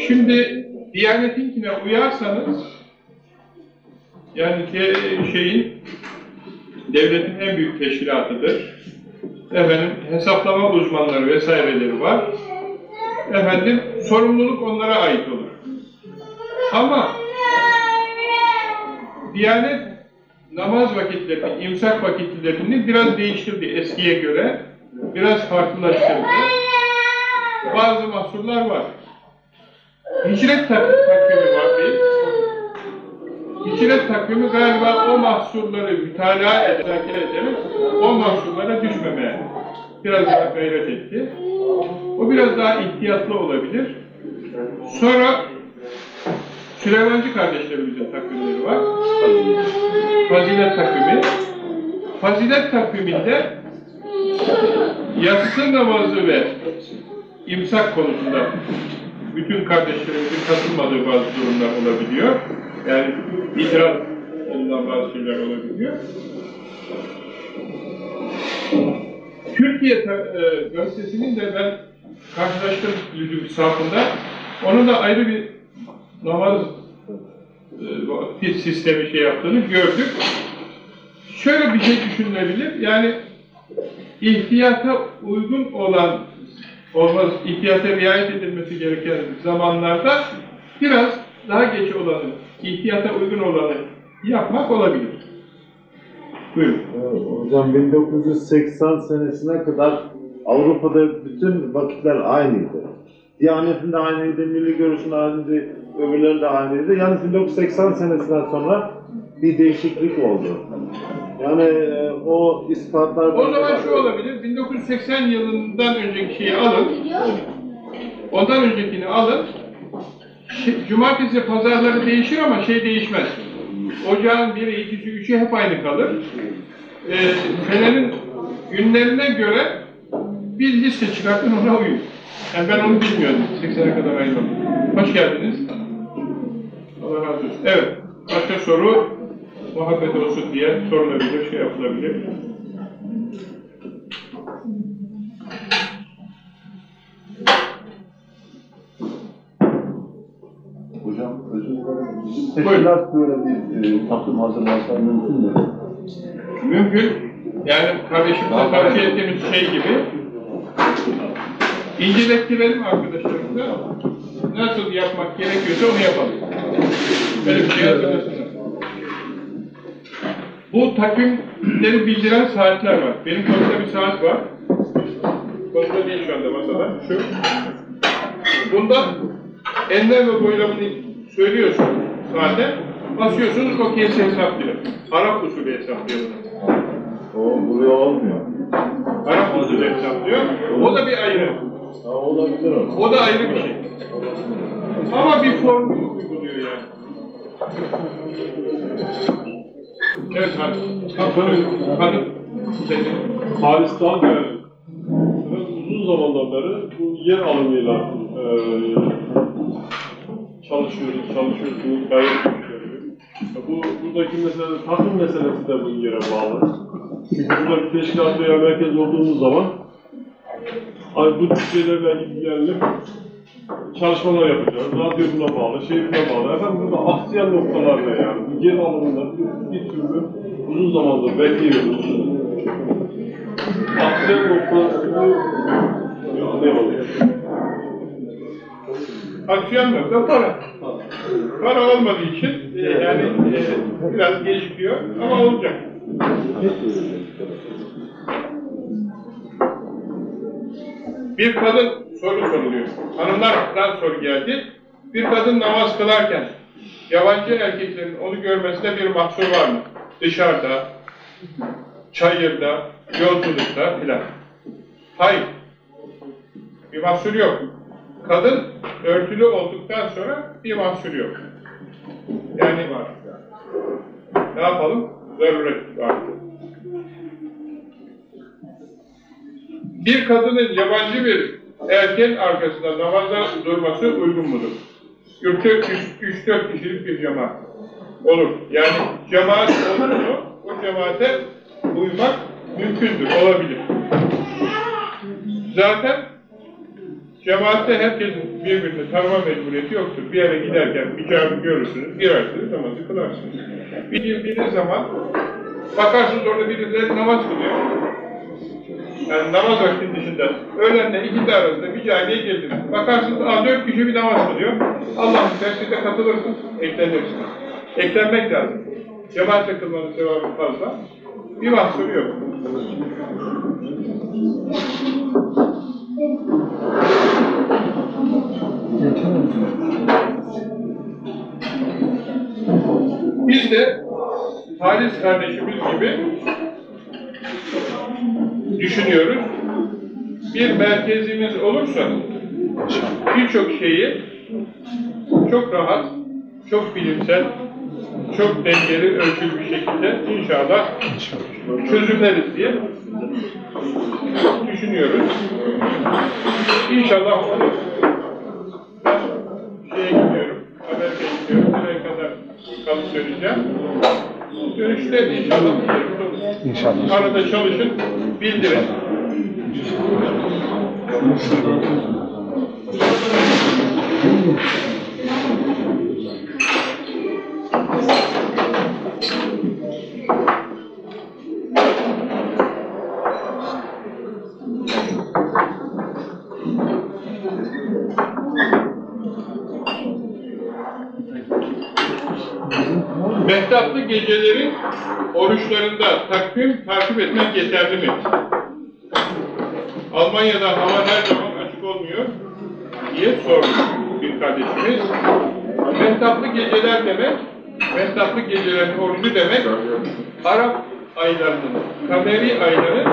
Şimdi Diyanetinkine uyarsanız yani de, şeyin devletin en büyük teşkilatıdır. Efendim hesaplama uzmanları vesaireleri var. Efendim sorumluluk onlara ait olur. Ama Diyanet namaz vakitlerini, imsak vakitlerini biraz değiştirdi eskiye göre. Biraz farklılaştırdı. Bazı mahsurlar var. Hicret tak takvimi var bir. Hicret takvimi galiba o mahsurları mütalaa ederek ederek o mahsurlara düşmemeye biraz daha gayret etti. O biraz daha ihtiyatlı olabilir. Sonra Süleymancı kardeşlerimizin takvimleri var. Fazilet takvimi. Fazilet takviminde yatsı namazı ve imsak konusunda bütün kardeşlerimizin katılmadığı bazı durumlar olabiliyor. Yani itiraz olunan bazı şeyler olabiliyor. Türkiye e, gazetesinin de ben karşılaştım Lüdüm safında Onun da ayrı bir namaz e, vakti sistemi şey yaptığını gördük. Şöyle bir şey düşünülebilir. Yani ihtiyata uygun olan olmaz, ihtiyata riayet edilmesi gereken zamanlarda biraz daha geç olanı, ihtiyata uygun olanı yapmak olabilir. Buyurun. Ee, Hocam 1980 senesine kadar Avrupa'da bütün vakitler aynıydı. Diyanet'in de aynıydı, Milli Görüş'ün aynıydı, öbürlerinin de aynıydı. Yani 1980 senesinden sonra bir değişiklik oldu. Yani e, o ispatlar... O zaman şu olabilir, 1980 yılından önceki şeyi alın, ondan öncekini alın, cumartesi pazarları değişir ama şey değişmez. Ocağın biri, ikisi, üçü hep aynı kalır. Ee, senenin günlerine göre bir liste çıkartın ona uyun. Yani ben onu bilmiyordum. 80'e kadar ayrılmadım. Hoş geldiniz. Allah razı olsun. Evet. Başka soru muhabbet olsun diye sorulabilir, şey yapılabilir. Hocam özür dilerim. Bizim teşkilat böyle bir e, takım hazırlasa mümkün mü? Mümkün. Yani kardeşimize Daha tavsiye ettiğimiz şey gibi incelettirelim arkadaşlarımıza. Nasıl yapmak gerekiyorsa onu yapalım. Böyle bir şey. Bu takvimleri bildiren saatler var. Benim kolumda bir saat var. Kolumda değil şu anda masada. Şu. Bunda enlem ve boylamını söylüyorsun saate. Basıyorsunuz o kesi hesaplıyor. Arap usulü hesaplıyor bunu. O buraya olmuyor. Arap usulü hesaplıyor. O da bir ayrı. Ha, olabilir o. O da ayrı bir şey. Ama bir formül uyguluyor yani. Evet. Senin. Paris'ten geldi. Ve uzun zamandan beri bu yer alımıyla eee çalışıyoruz, gayet görüyor. Bu, buradaki mesele, takım meselesi de bu yere bağlı. Çünkü burada bir teşkilat veya merkez olduğumuz zaman bu şeylerle ilgilenip çalışmalar yapacağız. Radyo buna bağlı, şey buna bağlı. Efendim burada aksayan noktalar ne yani? Bu yer alımında bir, bir türlü uzun zamandır bekliyoruz. Aksiyon noktasını anlayamadım. Aksiyon nokta para. Para olmadığı için e, yani e, biraz gecikiyor ama olacak. Bir kadın soru soruluyor. Hanımlardan soru geldi. Bir kadın namaz kılarken yabancı erkeklerin onu görmesine bir mahsur var mı? Dışarıda, çayırda, yolculukta filan. Hayır. Bir mahsur yok. Kadın örtülü olduktan sonra bir mahsur yok. Yani var. Ne yapalım? Zaruret var. Bir kadının yabancı bir erkeğin arkasında namaza durması uygun mudur? Yurtta 3-4 kişilik bir cemaat olur. Yani cemaat olur mu? O cemaate uymak mümkündür, olabilir. Zaten cemaatte herkesin birbirini tanıma mecburiyeti yoktur. Bir yere giderken bir cami görürsünüz, girersiniz, namazı kılarsınız. Bir girdiğiniz zaman bakarsınız orada birileri namaz kılıyor. Yani namaz vaktinin dışında. Öğlenle ikindi arasında bir camiye girdiniz. Bakarsınız aa, dört kişi bir namaz kılıyor. Allah ister siz de katılırsınız, eklenirsiniz. Eklenmek lazım. Cemaatle kılmanın sevabı fazla. Bir mahsuru yok. Biz de Halis kardeşimiz gibi düşünüyoruz. Bir merkezimiz olursa birçok şeyi çok rahat, çok bilimsel, çok dengeli, ölçülü bir şekilde inşallah çözümleriz diye düşünüyoruz. İnşallah onu ben şeye gidiyorum, Amerika'ya gidiyorum, nereye kadar kalıp döneceğim. Dönüşte inşallah. İnşallah. Arada çalışın, bildirin. Mehtaplı gecelerin oruçlarında takvim takip etmek yeterli mi? Almanya'da hava her zaman açık olmuyor diye sormuş bir kardeşimiz. Mehtaplı geceler demek, mehtaplı gecelerin orucu demek, Arap aylarının, kameri ayların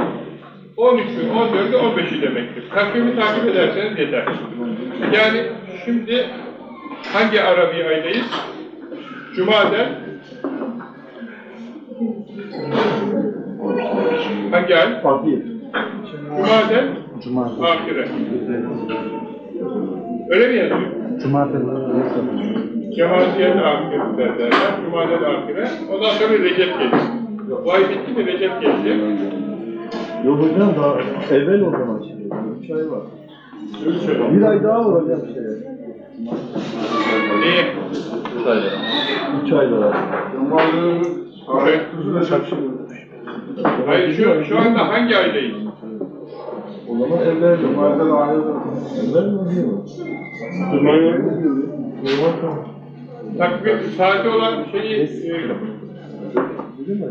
13'ü, 14'ü, 15'i demektir. Takvimi takip ederseniz yeter. Yani şimdi hangi Arabi aydayız? Cuma'da hangi ay? Fakir. Cuma'da Cuma. ahire. Öyle mi yazıyor? Cumartesi. Cemaliye'nin ahire derler. Cuma'da ahire. Ondan sonra Recep geliyor. Bu ay bitti mi Recep gelecek? Yok hocam daha evvel o zaman şimdi. 3 ay var. Üç ay. Bir ay daha var hocam işte. Niye? 3 ay daha. Evet. Hayır şu, şu anda hangi aydayız? O zaman evvel. Cumartesi ayrı. Evvel mi değil mi? Takvim saati olan şeyi e,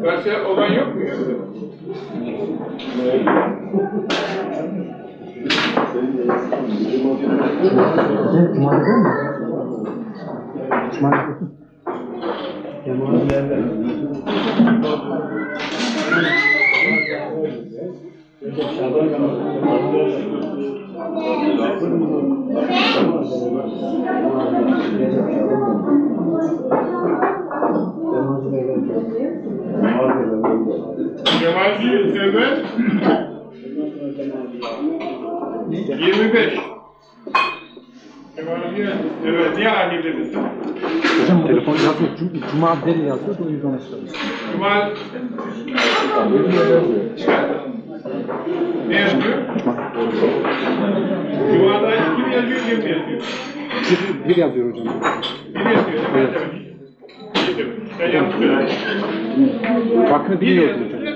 gazete olan yok mu? Cumartesi mi? Cumartesi. Cemalci evvel 25. Evet niye ani dedin? Hocam telefon yazıyor. Cuma deli yazıyor. O yüzden söyledim. Cemal ne yazıyor? Cuma'da kim yazıyor, kim yazıyor? Bir, bir yazıyor hocam. Bir yazıyor? Evet. Sen yanlış söyledin. Farkını Bir bilmiyordum hocam.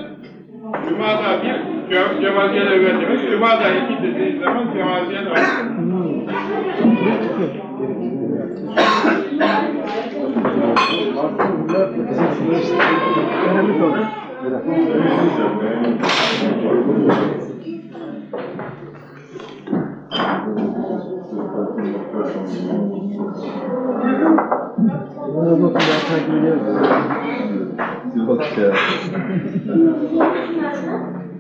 Cuma'da bir, Ce- Cemalciye evvel demek. Cuma'da iki dediği zaman Cemalciye evvel. Önemli soru. Yok ya.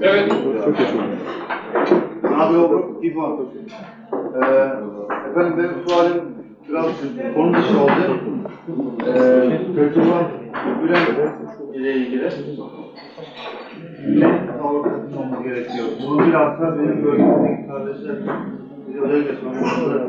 Evet. Abi o İvan. Ee, efendim benim sualim biraz konu dışı oldu. Ee, Fethullah Gülen ile ilgili ne tavır katılmamız gerekiyor? Bunu biraz da benim bölgemdeki kardeşler bize özellikle sormuşlar.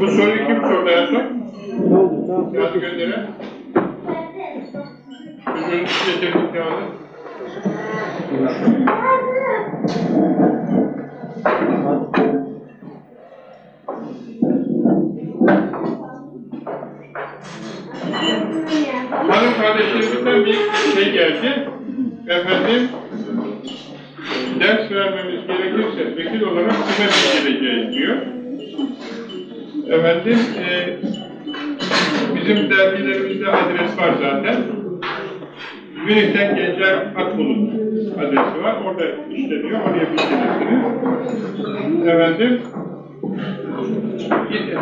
Bu soruyu kim sordu en son? Kağıdı gönderin. Bir görüntü getirdik kağıdı. Kardeşlerimizden bir şey geldi. Efendim, ders vermemiz gerekirse vekil olarak kime bildireceğiz diyor. Efendim, e, bizim dergilerimizde adres var zaten. Münih'ten Gencer Akbulut adresi var. Orada işleniyor. Oraya bildirirsiniz. Efendim,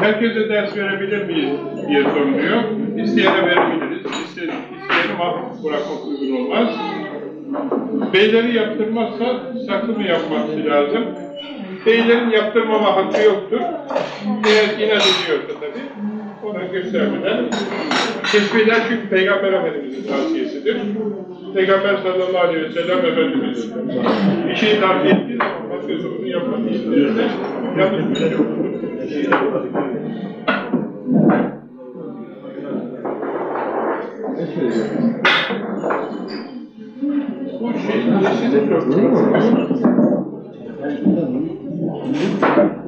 herkese ders verebilir miyiz diye soruluyor. İsteyene verebiliriz. İste- İsteyeni mahkum bırakmak uygun olmaz. Beyleri yaptırmazsa saklı mı yapması lazım? Beylerin yaptırmama hakkı yoktur. Eğer inat ediyorsa tabii ona göstermeden. Tesbihler çünkü Peygamber Efendimiz'in tavsiyesidir. Peygamber sallallahu aleyhi ve sellem Efendimiz bir şeyi tavsiye ettiği zaman başkası bunu yapmak istiyorsa yanlış bir şey olur. Bu şey nesini Tavsiye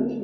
de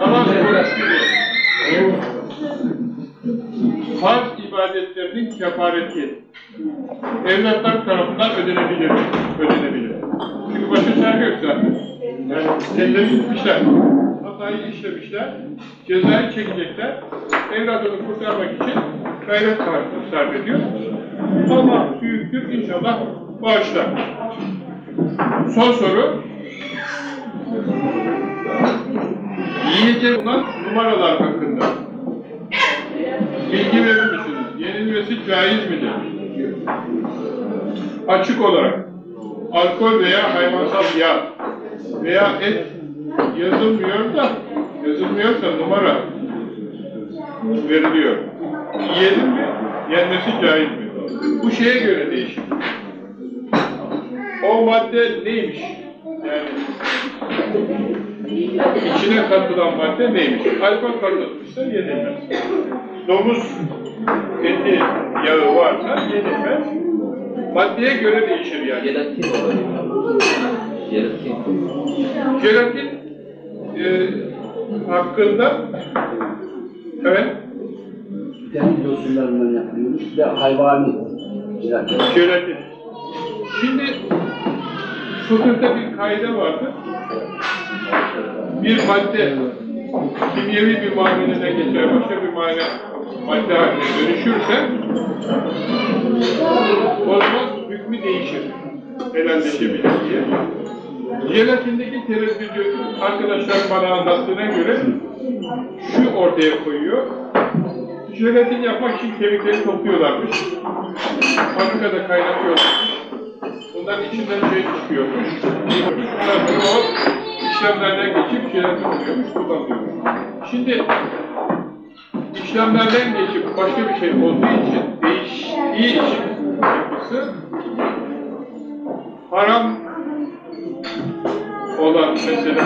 Ama farz ibadetlerinin kefareti evlatlar tarafından ödenebilir. Ödenebilir. Çünkü başka çare yok zaten. Yani kendileri gitmişler. Hatayı işlemişler. Cezayı çekecekler. Evladını kurtarmak için gayret sarf ediyor. Allah büyüktür inşallah bağışlar. Son soru. Yiyecek olan numaralar hakkında. Bilgi verir misiniz? Yenilmesi caiz midir? Açık olarak alkol veya hayvansal yağ veya et yazılmıyor da yazılmıyorsa numara veriliyor. Yiyelim mi? Yenmesi caiz mi? Bu şeye göre değişir. O madde neymiş? Yani İçine katılan madde neymiş? Alkol katılmışsa yenilmez. Domuz eti yağı varsa yenilmez. Maddeye göre değişir yani. Jelatin olabilir. Jelatin. Jelatin e, hakkında evet Vitamin yosunlarından yapılıyormuş ve hayvani. Jelatin. Şimdi fıkıhta bir kaide vardır. Bir madde kimyevi bir muameleden geçer, başka bir muayene madde haline dönüşürse o zaman hükmü değişir. Helalleşebilir diye. Jelatindeki tereddüdü arkadaşlar bana anlattığına göre şu ortaya koyuyor. Jelatin yapmak için kemikleri topluyorlarmış. Fabrikada kaynatıyorlarmış. Bunların içinden şey çıkıyormuş. Sonra o işlemlerden geçip jelatin oluyormuş, kullanılıyormuş. Şimdi işlemlerden geçip başka bir şey olduğu için, değiştiği için yapısı haram olan mesela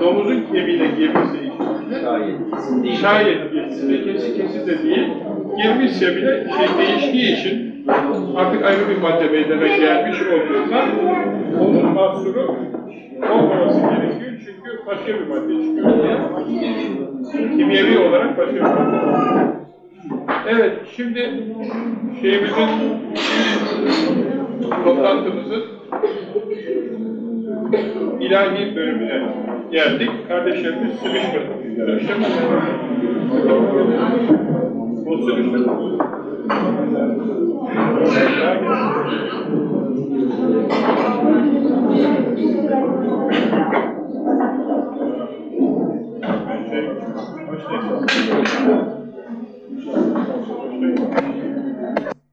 domuzun kemiğine girmesi Şayet. Kesin girmesi kesi kesi de değil, girmişse bile şey değiştiği için artık ayrı bir madde meydana gelmiş olduğundan onun mahsuru olmaması gerekiyor çünkü başka bir madde çıkıyor diye. Kimyevi olarak başka bir madde. Evet, şimdi şeyimizin toplantımızın ilahi bölümüne geldik. Kardeşlerimiz sıkışmış. Bu sıkışmış. Şey, hoş geldin. Hoş geldin.